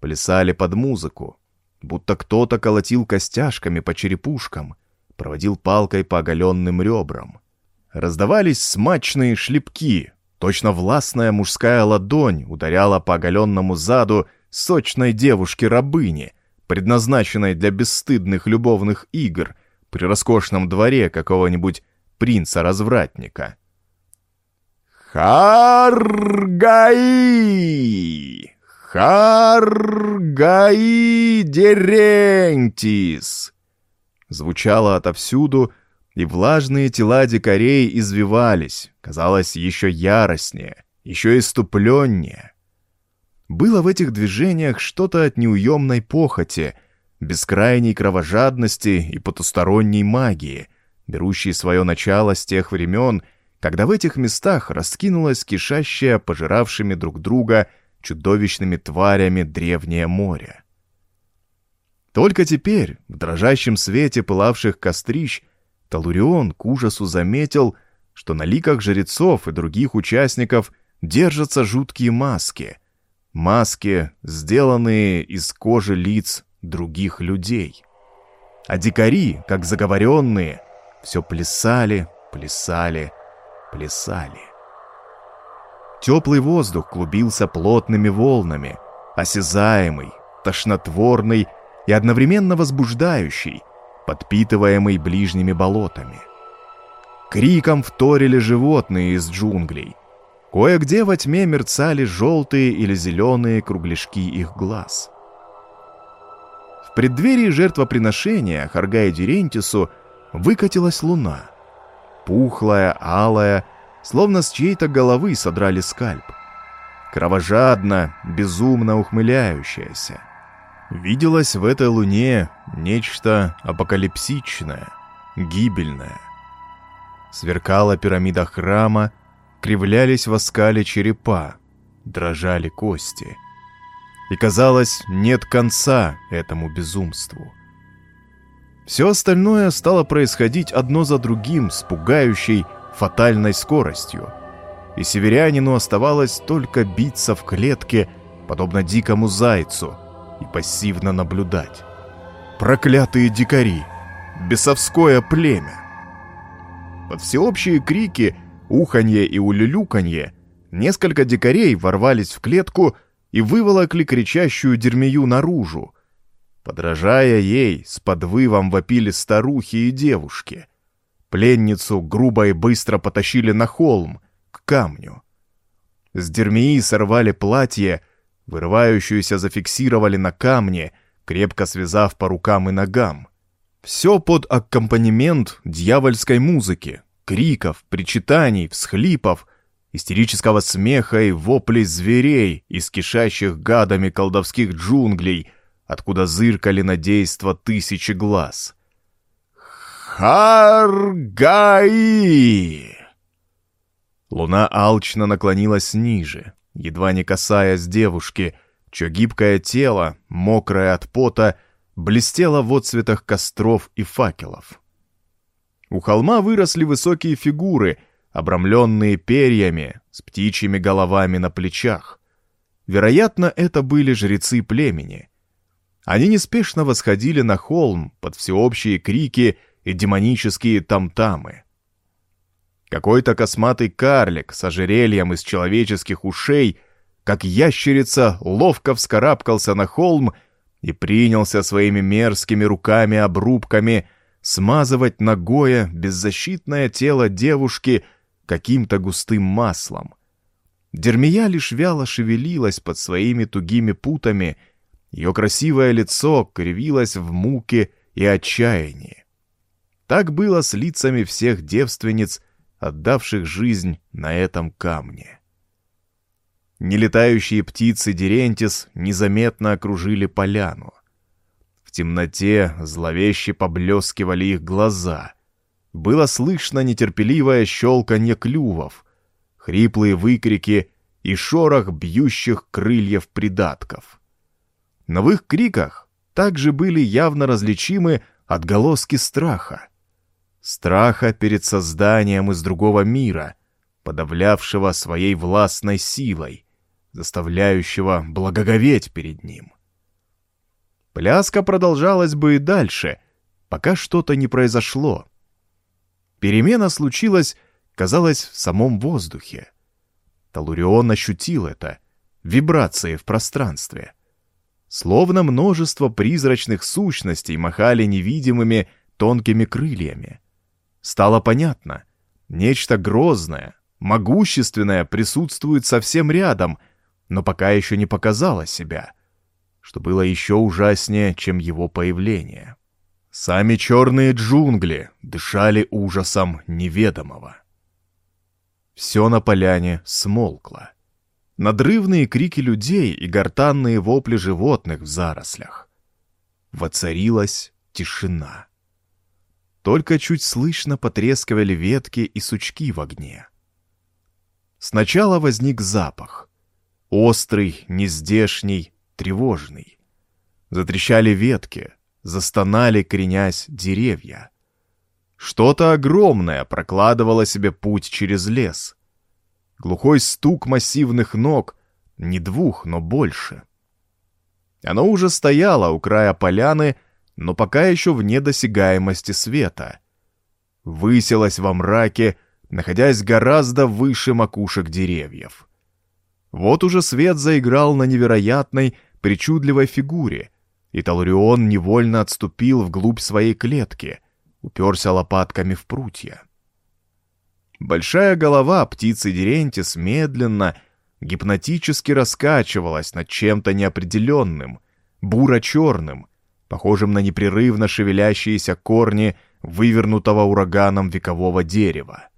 Плясали под музыку, будто кто-то колотил костяшками по черепушкам, проводил палкой по оголенным ребрам. Раздавались смачные шлепки, точно властная мужская ладонь ударяла по оголенному заду сочной девушки-рабыни, предназначенной для бесстыдных любовных игр при роскошном дворе какого-нибудь принца-развратника. «Харгаи! Харгаи Дерентис!» Звучало отовсюду, и влажные тела дикарей извивались, казалось, еще яростнее, еще иступленнее. Было в этих движениях что-то от неуемной похоти, бескрайней кровожадности и потусторонней магии, берущей свое начало с тех времен, когда в этих местах раскинулось кишащее пожиравшими друг друга чудовищными тварями древнее море. Только теперь, в дрожащем свете пылавших кострищ, Талурион к ужасу заметил, что на ликах жрецов и других участников держатся жуткие маски. Маски, сделанные из кожи лиц других людей. А дикари, как заговоренные, все плясали, плясали, плясали. Теплый воздух клубился плотными волнами, осязаемый, тошнотворный и одновременно возбуждающий, подпитываемый ближними болотами. Криком вторили животные из джунглей. Кое-где во тьме мерцали желтые или зеленые кругляшки их глаз. В преддверии жертвоприношения Харгае Дерентису выкатилась луна. Пухлая, алая, словно с чьей-то головы содрали скальп. Кровожадно, безумно ухмыляющаяся. Виделось в этой луне нечто апокалипсичное, гибельное. Сверкала пирамида храма, кривлялись в оскале черепа, дрожали кости. И казалось, нет конца этому безумству. Все остальное стало происходить одно за другим с пугающей, фатальной скоростью. И северянину оставалось только биться в клетке, подобно дикому зайцу, и пассивно наблюдать. Проклятые дикари! Бесовское племя! Под всеобщие крики, уханье и улюлюканье несколько дикарей ворвались в клетку и выволокли кричащую дермию наружу, Подражая ей, с подвывом вопили старухи и девушки. Пленницу грубо и быстро потащили на холм, к камню. С дермии сорвали платье, вырывающуюся зафиксировали на камне, крепко связав по рукам и ногам. Все под аккомпанемент дьявольской музыки, криков, причитаний, всхлипов, истерического смеха и воплей зверей из кишащих гадами колдовских джунглей — откуда зыркали на действо тысячи глаз. «Харгаи!» Луна алчно наклонилась ниже, едва не касаясь девушки, чье гибкое тело, мокрое от пота, блестело в отцветах костров и факелов. У холма выросли высокие фигуры, обрамленные перьями, с птичьими головами на плечах. Вероятно, это были жрецы племени. Они неспешно восходили на холм под всеобщие крики и демонические тамтамы. Какой-то косматый карлик с ожерельем из человеческих ушей, как ящерица, ловко вскарабкался на холм и принялся своими мерзкими руками-обрубками смазывать ногое беззащитное тело девушки каким-то густым маслом. Дермия лишь вяло шевелилась под своими тугими путами, ее красивое лицо кривилось в муке и отчаянии. Так было с лицами всех девственниц, отдавших жизнь на этом камне. Нелетающие птицы Дерентис незаметно окружили поляну. В темноте зловеще поблескивали их глаза. Было слышно нетерпеливое щелканье клювов, хриплые выкрики и шорох бьющих крыльев придатков. Но в их криках также были явно различимы отголоски страха. Страха перед созданием из другого мира, подавлявшего своей властной силой, заставляющего благоговеть перед ним. Пляска продолжалась бы и дальше, пока что-то не произошло. Перемена случилась, казалось, в самом воздухе. Талурион ощутил это, вибрации в пространстве. Словно множество призрачных сущностей махали невидимыми тонкими крыльями. Стало понятно, нечто грозное, могущественное присутствует совсем рядом, но пока еще не показало себя, что было еще ужаснее, чем его появление. Сами черные джунгли дышали ужасом неведомого. Все на поляне смолкло. Надрывные крики людей и гортанные вопли животных в зарослях. Воцарилась тишина. Только чуть слышно потрескивали ветки и сучки в огне. Сначала возник запах. Острый, нездешний, тревожный. Затрещали ветки, застонали, кренясь, деревья. Что-то огромное прокладывало себе путь через лес. Глухой стук массивных ног, не двух, но больше. Оно уже стояло у края поляны, но пока еще вне досягаемости света. Высилось во мраке, находясь гораздо выше макушек деревьев. Вот уже свет заиграл на невероятной, причудливой фигуре, и Талрион невольно отступил вглубь своей клетки — уперся лопатками в прутья. Большая голова птицы Дерентис медленно, гипнотически раскачивалась над чем-то неопределенным, буро-черным, похожим на непрерывно шевелящиеся корни вывернутого ураганом векового дерева.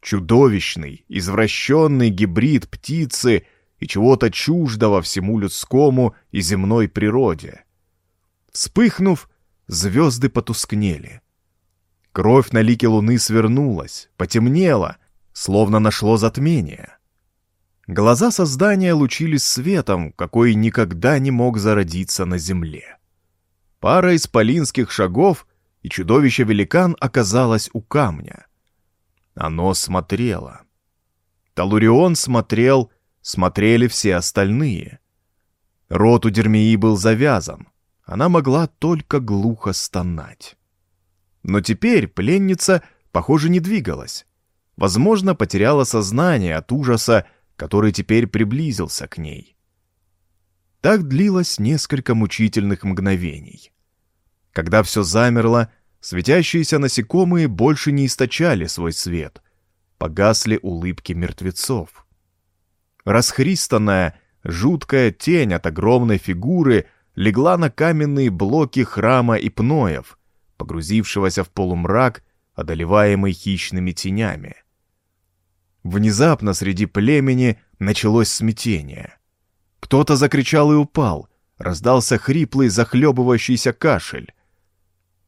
Чудовищный, извращенный гибрид птицы и чего-то чуждого всему людскому и земной природе. Вспыхнув, звезды потускнели. Кровь на лике луны свернулась, потемнела, словно нашло затмение. Глаза создания лучились светом, какой никогда не мог зародиться на земле. Пара исполинских шагов, и чудовище-великан оказалось у камня. Оно смотрело. Талурион смотрел, смотрели все остальные. Рот у Дермии был завязан, она могла только глухо стонать. Но теперь пленница, похоже, не двигалась. Возможно, потеряла сознание от ужаса, который теперь приблизился к ней. Так длилось несколько мучительных мгновений. Когда все замерло, светящиеся насекомые больше не источали свой свет. Погасли улыбки мертвецов. Расхристанная, жуткая тень от огромной фигуры легла на каменные блоки храма и пноев — погрузившегося в полумрак, одолеваемый хищными тенями. Внезапно среди племени началось смятение. Кто-то закричал и упал, раздался хриплый захлебывающийся кашель.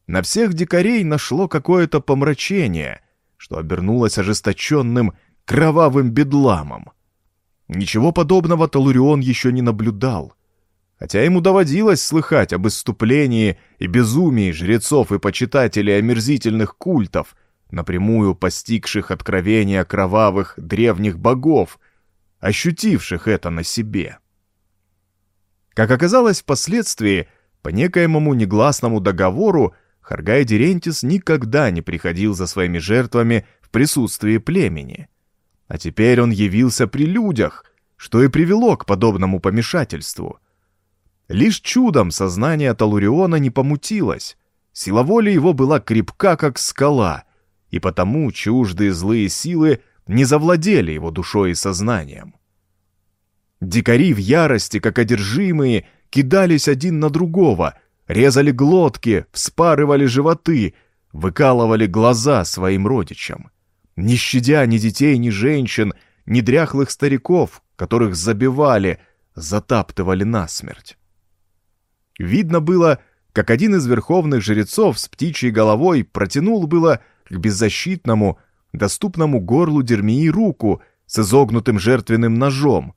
На всех дикарей нашло какое-то помрачение, что обернулось ожесточенным кровавым бедламом. Ничего подобного Талурион еще не наблюдал — хотя ему доводилось слыхать об исступлении и безумии жрецов и почитателей омерзительных культов, напрямую постигших откровения кровавых древних богов, ощутивших это на себе. Как оказалось впоследствии, по некоемому негласному договору Харгай Дерентис никогда не приходил за своими жертвами в присутствии племени. А теперь он явился при людях, что и привело к подобному помешательству — Лишь чудом сознание Талуриона не помутилось. Сила воли его была крепка, как скала, и потому чуждые злые силы не завладели его душой и сознанием. Дикари в ярости, как одержимые, кидались один на другого, резали глотки, вспарывали животы, выкалывали глаза своим родичам. Не щадя ни детей, ни женщин, ни дряхлых стариков, которых забивали, затаптывали насмерть. Видно было, как один из верховных жрецов с птичьей головой протянул было к беззащитному, доступному горлу Дермии руку с изогнутым жертвенным ножом,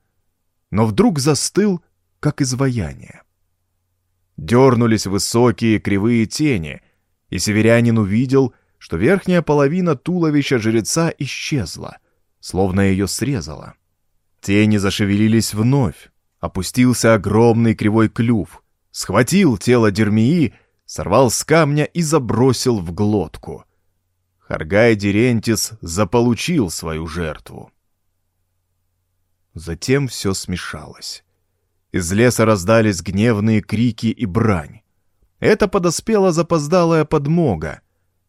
но вдруг застыл, как изваяние. Дернулись высокие кривые тени, и северянин увидел, что верхняя половина туловища жреца исчезла, словно ее срезала. Тени зашевелились вновь, опустился огромный кривой клюв, схватил тело Дермии, сорвал с камня и забросил в глотку. Харгай Дерентис заполучил свою жертву. Затем все смешалось. Из леса раздались гневные крики и брань. Это подоспела запоздалая подмога.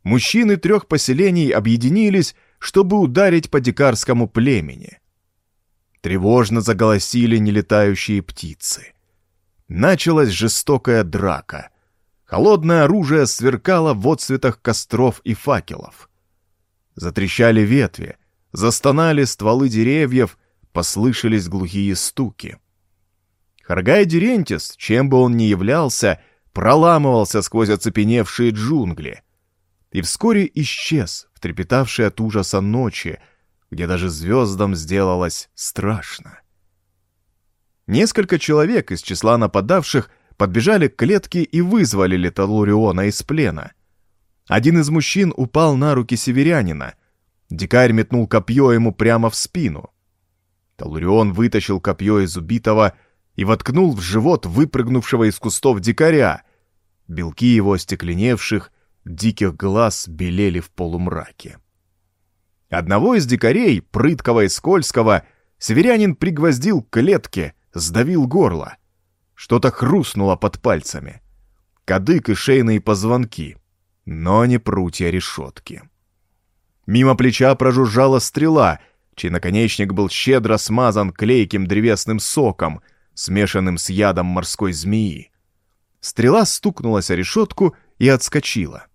Мужчины трех поселений объединились, чтобы ударить по дикарскому племени. Тревожно заголосили нелетающие птицы. Началась жестокая драка. Холодное оружие сверкало в отцветах костров и факелов. Затрещали ветви, застонали стволы деревьев, послышались глухие стуки. Харгай Дерентис, чем бы он ни являлся, проламывался сквозь оцепеневшие джунгли. И вскоре исчез в трепетавшей от ужаса ночи, где даже звездам сделалось страшно. Несколько человек из числа нападавших подбежали к клетке и вызволили Талуриона из плена. Один из мужчин упал на руки северянина. Дикарь метнул копье ему прямо в спину. Талурион вытащил копье из убитого и воткнул в живот выпрыгнувшего из кустов дикаря. Белки его остекленевших, диких глаз белели в полумраке. Одного из дикарей, прыткого и скользкого, северянин пригвоздил к клетке, сдавил горло. Что-то хрустнуло под пальцами. Кадык и шейные позвонки, но не прутья решетки. Мимо плеча прожужжала стрела, чей наконечник был щедро смазан клейким древесным соком, смешанным с ядом морской змеи. Стрела стукнулась о решетку и отскочила.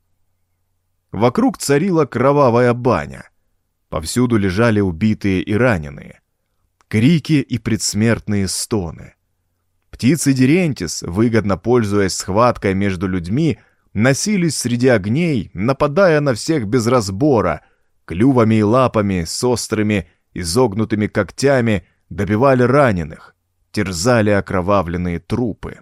Вокруг царила кровавая баня. Повсюду лежали убитые и раненые. Крики и предсмертные стоны. Птицы Дерентис, выгодно пользуясь схваткой между людьми, носились среди огней, нападая на всех без разбора, клювами и лапами с острыми, изогнутыми когтями добивали раненых, терзали окровавленные трупы.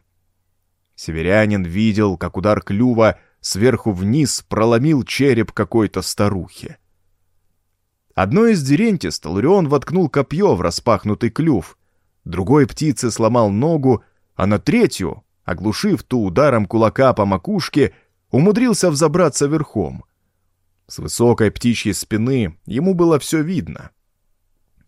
Северянин видел, как удар клюва сверху вниз проломил череп какой-то старухи. Одной из дерентис Талурион воткнул копье в распахнутый клюв, другой птице сломал ногу, а на третью, оглушив ту ударом кулака по макушке, умудрился взобраться верхом. С высокой птичьей спины ему было все видно.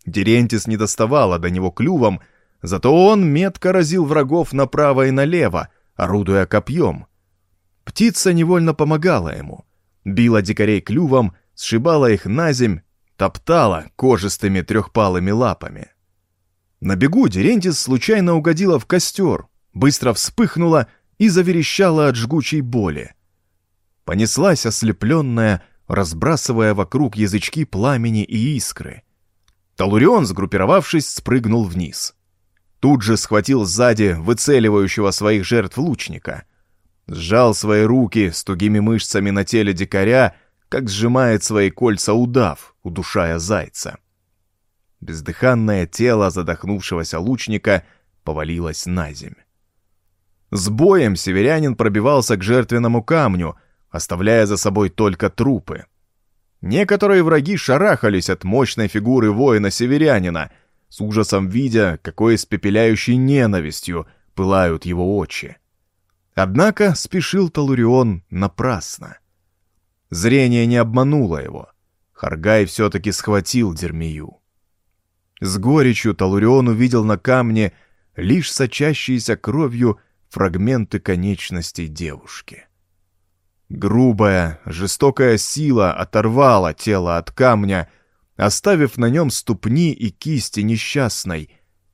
Дерентис не доставала до него клювом, зато он метко разил врагов направо и налево, орудуя копьем. Птица невольно помогала ему, била дикарей клювом, сшибала их на земь, топтала кожистыми трехпалыми лапами. На бегу Дерентис случайно угодила в костер, быстро вспыхнула и заверещала от жгучей боли. Понеслась ослепленная, разбрасывая вокруг язычки пламени и искры. Талурион, сгруппировавшись, спрыгнул вниз. Тут же схватил сзади выцеливающего своих жертв лучника. Сжал свои руки с тугими мышцами на теле дикаря, как сжимает свои кольца удав, удушая зайца. Бездыханное тело задохнувшегося лучника повалилось на земь. С боем северянин пробивался к жертвенному камню, оставляя за собой только трупы. Некоторые враги шарахались от мощной фигуры воина-северянина, с ужасом видя, какой испепеляющей ненавистью пылают его очи. Однако спешил Талурион напрасно. Зрение не обмануло его. Харгай все-таки схватил Дермию. С горечью Талурион увидел на камне лишь сочащиеся кровью фрагменты конечностей девушки. Грубая, жестокая сила оторвала тело от камня, оставив на нем ступни и кисти несчастной,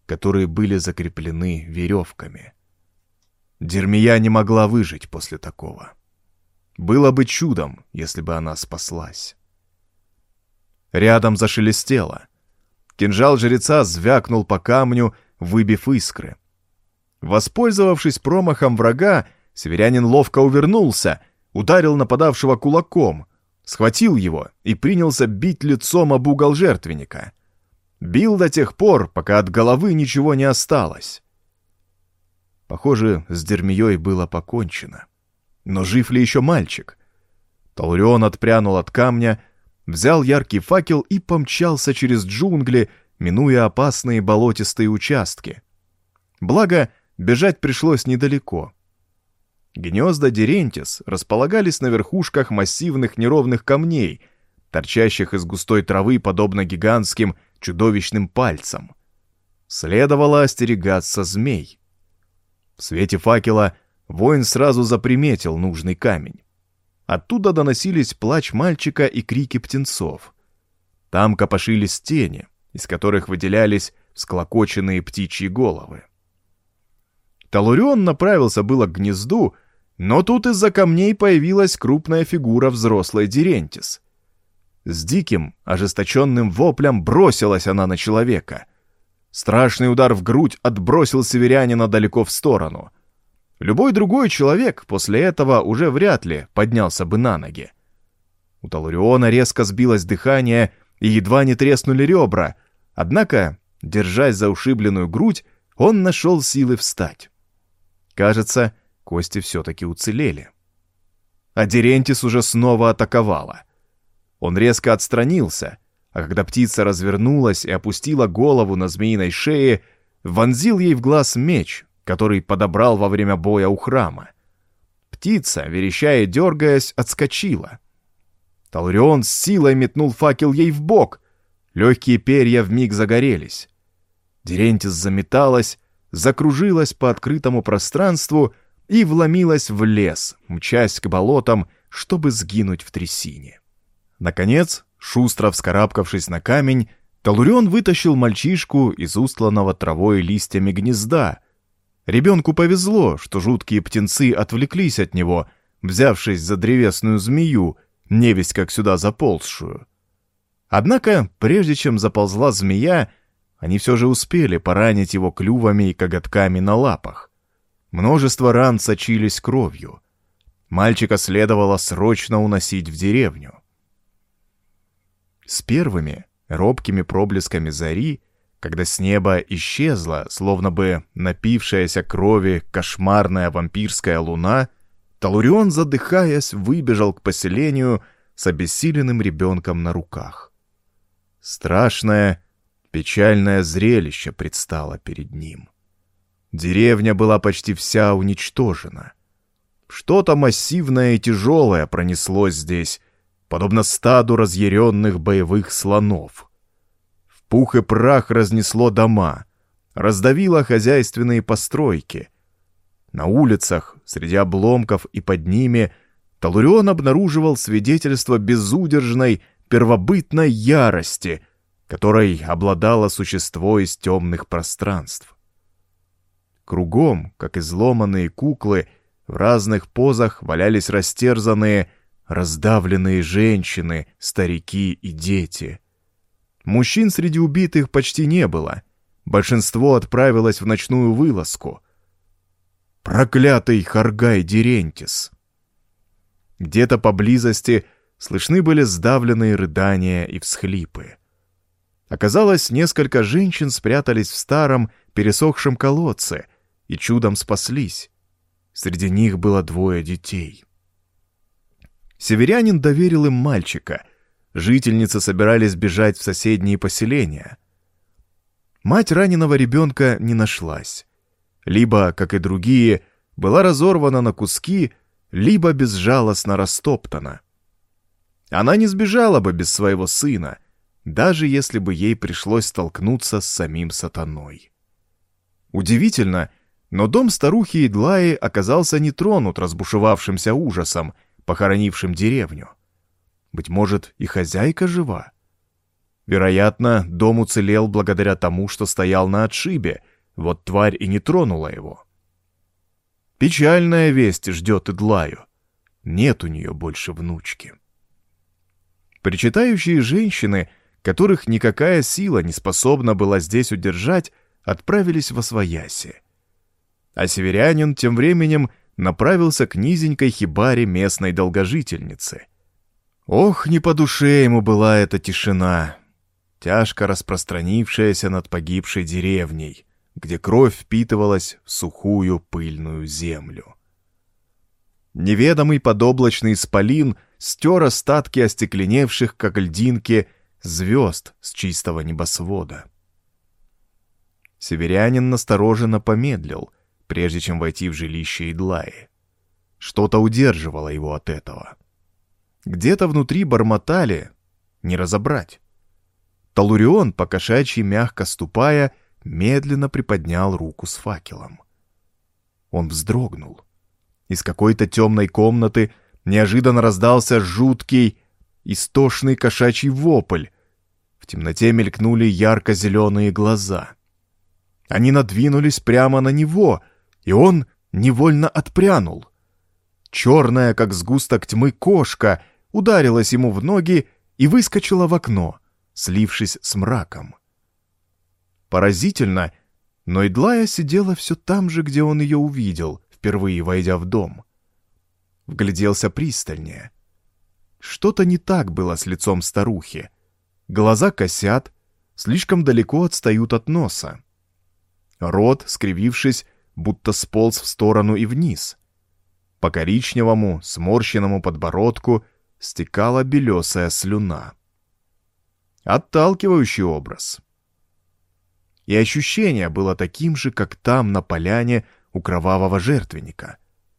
которые были закреплены веревками. Дермия не могла выжить после такого. Было бы чудом, если бы она спаслась. Рядом зашелестело. Кинжал жреца звякнул по камню, выбив искры. Воспользовавшись промахом врага, северянин ловко увернулся, ударил нападавшего кулаком, схватил его и принялся бить лицом об угол жертвенника. Бил до тех пор, пока от головы ничего не осталось. Похоже, с Дермией было покончено. Но жив ли еще мальчик? Талурион отпрянул от камня, взял яркий факел и помчался через джунгли, минуя опасные болотистые участки. Благо, бежать пришлось недалеко. Гнезда Дерентис располагались на верхушках массивных неровных камней, торчащих из густой травы подобно гигантским чудовищным пальцам. Следовало остерегаться змей. В свете факела воин сразу заприметил нужный камень. Оттуда доносились плач мальчика и крики птенцов. Там копошились тени, из которых выделялись склокоченные птичьи головы. Талурион направился было к гнезду, но тут из-за камней появилась крупная фигура взрослой Дерентис. С диким, ожесточенным воплем бросилась она на человека. Страшный удар в грудь отбросил северянина далеко в сторону — Любой другой человек после этого уже вряд ли поднялся бы на ноги. У Талуриона резко сбилось дыхание и едва не треснули ребра, однако, держась за ушибленную грудь, он нашел силы встать. Кажется, кости все-таки уцелели. А Дерентис уже снова атаковала. Он резко отстранился, а когда птица развернулась и опустила голову на змеиной шее, вонзил ей в глаз меч, который подобрал во время боя у храма. Птица, верещая и дергаясь, отскочила. Талрион с силой метнул факел ей в бок. Легкие перья вмиг загорелись. Дерентис заметалась, закружилась по открытому пространству и вломилась в лес, мчась к болотам, чтобы сгинуть в трясине. Наконец, шустро вскарабкавшись на камень, Талурион вытащил мальчишку из устланного травой и листьями гнезда — Ребенку повезло, что жуткие птенцы отвлеклись от него, взявшись за древесную змею, невесть как сюда заползшую. Однако, прежде чем заползла змея, они все же успели поранить его клювами и коготками на лапах. Множество ран сочились кровью. Мальчика следовало срочно уносить в деревню. С первыми, робкими проблесками зари, когда с неба исчезла, словно бы напившаяся крови кошмарная вампирская луна, Талурион, задыхаясь, выбежал к поселению с обессиленным ребенком на руках. Страшное, печальное зрелище предстало перед ним. Деревня была почти вся уничтожена. Что-то массивное и тяжелое пронеслось здесь, подобно стаду разъяренных боевых слонов — Пух и прах разнесло дома, раздавило хозяйственные постройки. На улицах, среди обломков и под ними, Талурион обнаруживал свидетельство безудержной, первобытной ярости, которой обладало существо из темных пространств. Кругом, как изломанные куклы, в разных позах валялись растерзанные, раздавленные женщины, старики и дети — Мужчин среди убитых почти не было. Большинство отправилось в ночную вылазку. Проклятый Харгай Дерентис! Где-то поблизости слышны были сдавленные рыдания и всхлипы. Оказалось, несколько женщин спрятались в старом, пересохшем колодце и чудом спаслись. Среди них было двое детей. Северянин доверил им мальчика, Жительницы собирались бежать в соседние поселения. Мать раненого ребенка не нашлась. Либо, как и другие, была разорвана на куски, либо безжалостно растоптана. Она не сбежала бы без своего сына, даже если бы ей пришлось столкнуться с самим сатаной. Удивительно, но дом старухи Идлаи оказался не тронут разбушевавшимся ужасом, похоронившим деревню. Быть может, и хозяйка жива. Вероятно, дом уцелел благодаря тому, что стоял на отшибе, вот тварь и не тронула его. Печальная весть ждет Идлаю. Нет у нее больше внучки. Причитающие женщины, которых никакая сила не способна была здесь удержать, отправились во свояси. А северянин тем временем направился к низенькой хибаре местной долгожительницы. Ох, не по душе ему была эта тишина, тяжко распространившаяся над погибшей деревней, где кровь впитывалась в сухую пыльную землю. Неведомый подоблачный исполин стер остатки остекленевших, как льдинки, звезд с чистого небосвода. Северянин настороженно помедлил, прежде чем войти в жилище Идлаи. Что-то удерживало его от этого. Где-то внутри бормотали, не разобрать. Талурион, покошачьи мягко ступая, медленно приподнял руку с факелом. Он вздрогнул. Из какой-то темной комнаты неожиданно раздался жуткий, истошный кошачий вопль. В темноте мелькнули ярко-зеленые глаза. Они надвинулись прямо на него, и он невольно отпрянул. Черная, как сгусток тьмы, кошка ударилась ему в ноги и выскочила в окно, слившись с мраком. Поразительно, но Идлая сидела все там же, где он ее увидел, впервые войдя в дом. Вгляделся пристальнее. Что-то не так было с лицом старухи. Глаза косят, слишком далеко отстают от носа. Рот, скривившись, будто сполз в сторону и вниз. По коричневому, сморщенному подбородку стекала белесая слюна. Отталкивающий образ. И ощущение было таким же, как там, на поляне, у кровавого жертвенника.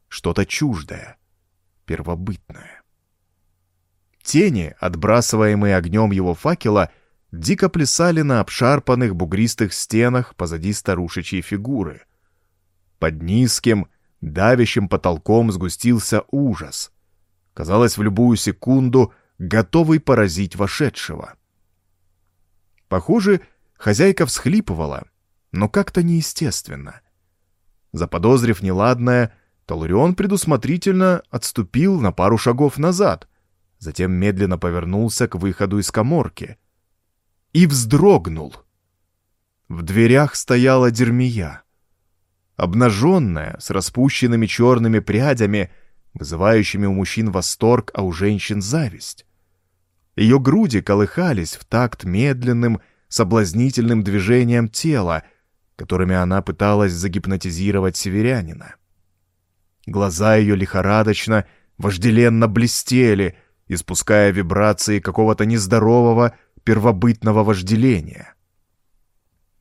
Что-то чуждое, первобытное. Тени, отбрасываемые огнем его факела, дико плясали на обшарпанных бугристых стенах позади старушечьей фигуры. Под низким, давящим потолком сгустился ужас. Казалось, в любую секунду готовый поразить вошедшего. Похоже, Хозяйка всхлипывала, но как-то неестественно. Заподозрив неладное, Талурион предусмотрительно отступил на пару шагов назад, затем медленно повернулся к выходу из коморки. И вздрогнул. В дверях стояла Дермия. Обнаженная, с распущенными черными прядями, вызывающими у мужчин восторг, а у женщин зависть. Ее груди колыхались в такт медленным, соблазнительным движением тела, которыми она пыталась загипнотизировать северянина. Глаза ее лихорадочно, вожделенно блестели, испуская вибрации какого-то нездорового первобытного вожделения.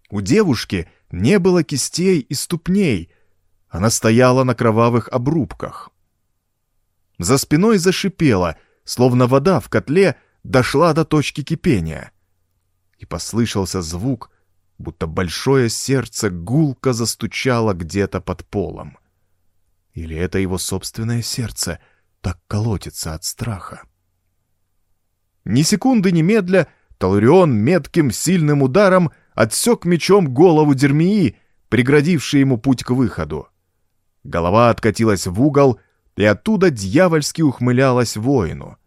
У девушки не было кистей и ступней, она стояла на кровавых обрубках. За спиной зашипела, словно вода в котле дошла до точки кипения — и послышался звук, будто большое сердце гулко застучало где-то под полом. Или это его собственное сердце так колотится от страха? Ни секунды ни медля Талурион метким сильным ударом отсек мечом голову Дермии, преградивший ему путь к выходу. Голова откатилась в угол, и оттуда дьявольски ухмылялась воину.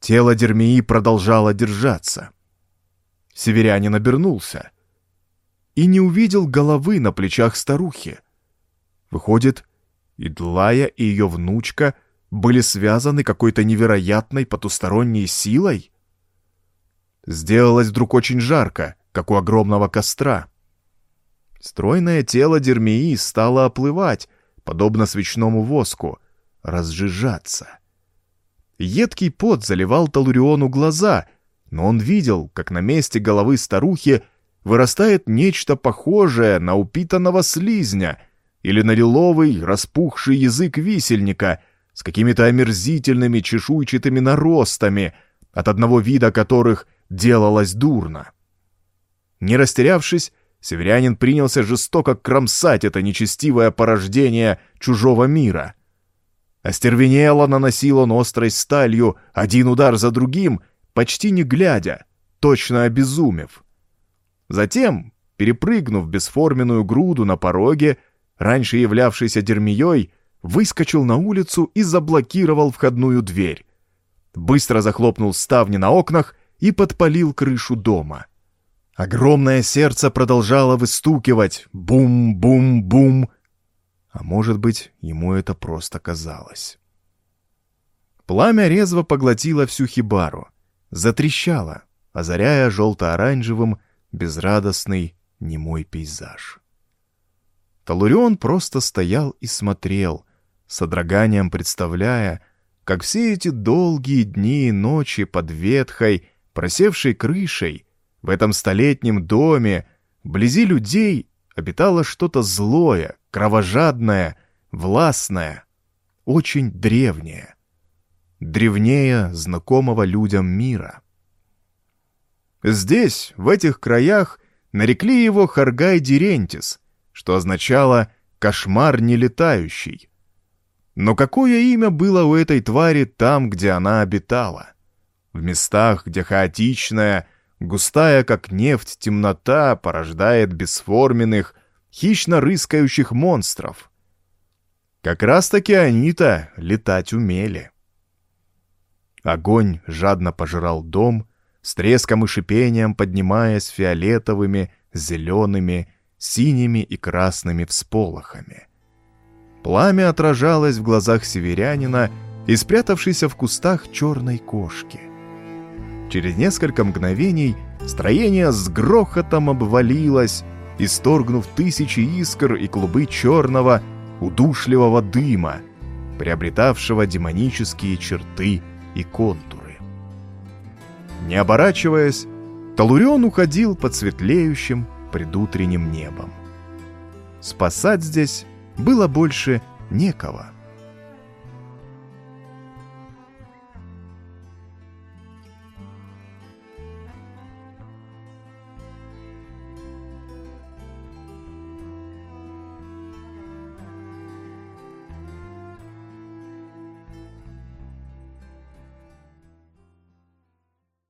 Тело Дермии продолжало держаться. Северянин обернулся и не увидел головы на плечах старухи. Выходит, и Длая, и ее внучка были связаны какой-то невероятной потусторонней силой? Сделалось вдруг очень жарко, как у огромного костра. Стройное тело Дермии стало оплывать, подобно свечному воску, разжижаться. Едкий пот заливал Талуриону глаза, но он видел, как на месте головы старухи вырастает нечто похожее на упитанного слизня или на лиловый распухший язык висельника с какими-то омерзительными чешуйчатыми наростами, от одного вида которых делалось дурно. Не растерявшись, северянин принялся жестоко кромсать это нечестивое порождение чужого мира. Остервенело наносил он острой сталью один удар за другим — почти не глядя, точно обезумев. Затем, перепрыгнув бесформенную груду на пороге, раньше являвшийся дермией, выскочил на улицу и заблокировал входную дверь. Быстро захлопнул ставни на окнах и подпалил крышу дома. Огромное сердце продолжало выстукивать «бум-бум-бум», а может быть, ему это просто казалось. Пламя резво поглотило всю хибару, затрещало, озаряя желто-оранжевым безрадостный немой пейзаж. Талурион просто стоял и смотрел, с одраганием представляя, как все эти долгие дни и ночи под ветхой, просевшей крышей, в этом столетнем доме, вблизи людей, обитало что-то злое, кровожадное, властное, очень древнее. Древнее знакомого людям мира. Здесь, в этих краях, нарекли его Харгай Дирентис, что означало «кошмар нелетающий». Но какое имя было у этой твари там, где она обитала? В местах, где хаотичная, густая, как нефть, темнота порождает бесформенных, хищно рыскающих монстров. Как раз-таки они-то летать умели. Огонь жадно пожирал дом, с треском и шипением поднимаясь фиолетовыми, зелеными, синими и красными всполохами. Пламя отражалось в глазах северянина и спрятавшейся в кустах черной кошки. Через несколько мгновений строение с грохотом обвалилось, исторгнув тысячи искр и клубы черного, удушливого дыма, приобретавшего демонические черты и контуры. Не оборачиваясь, Талурион уходил под светлеющим предутренним небом. Спасать здесь было больше некого.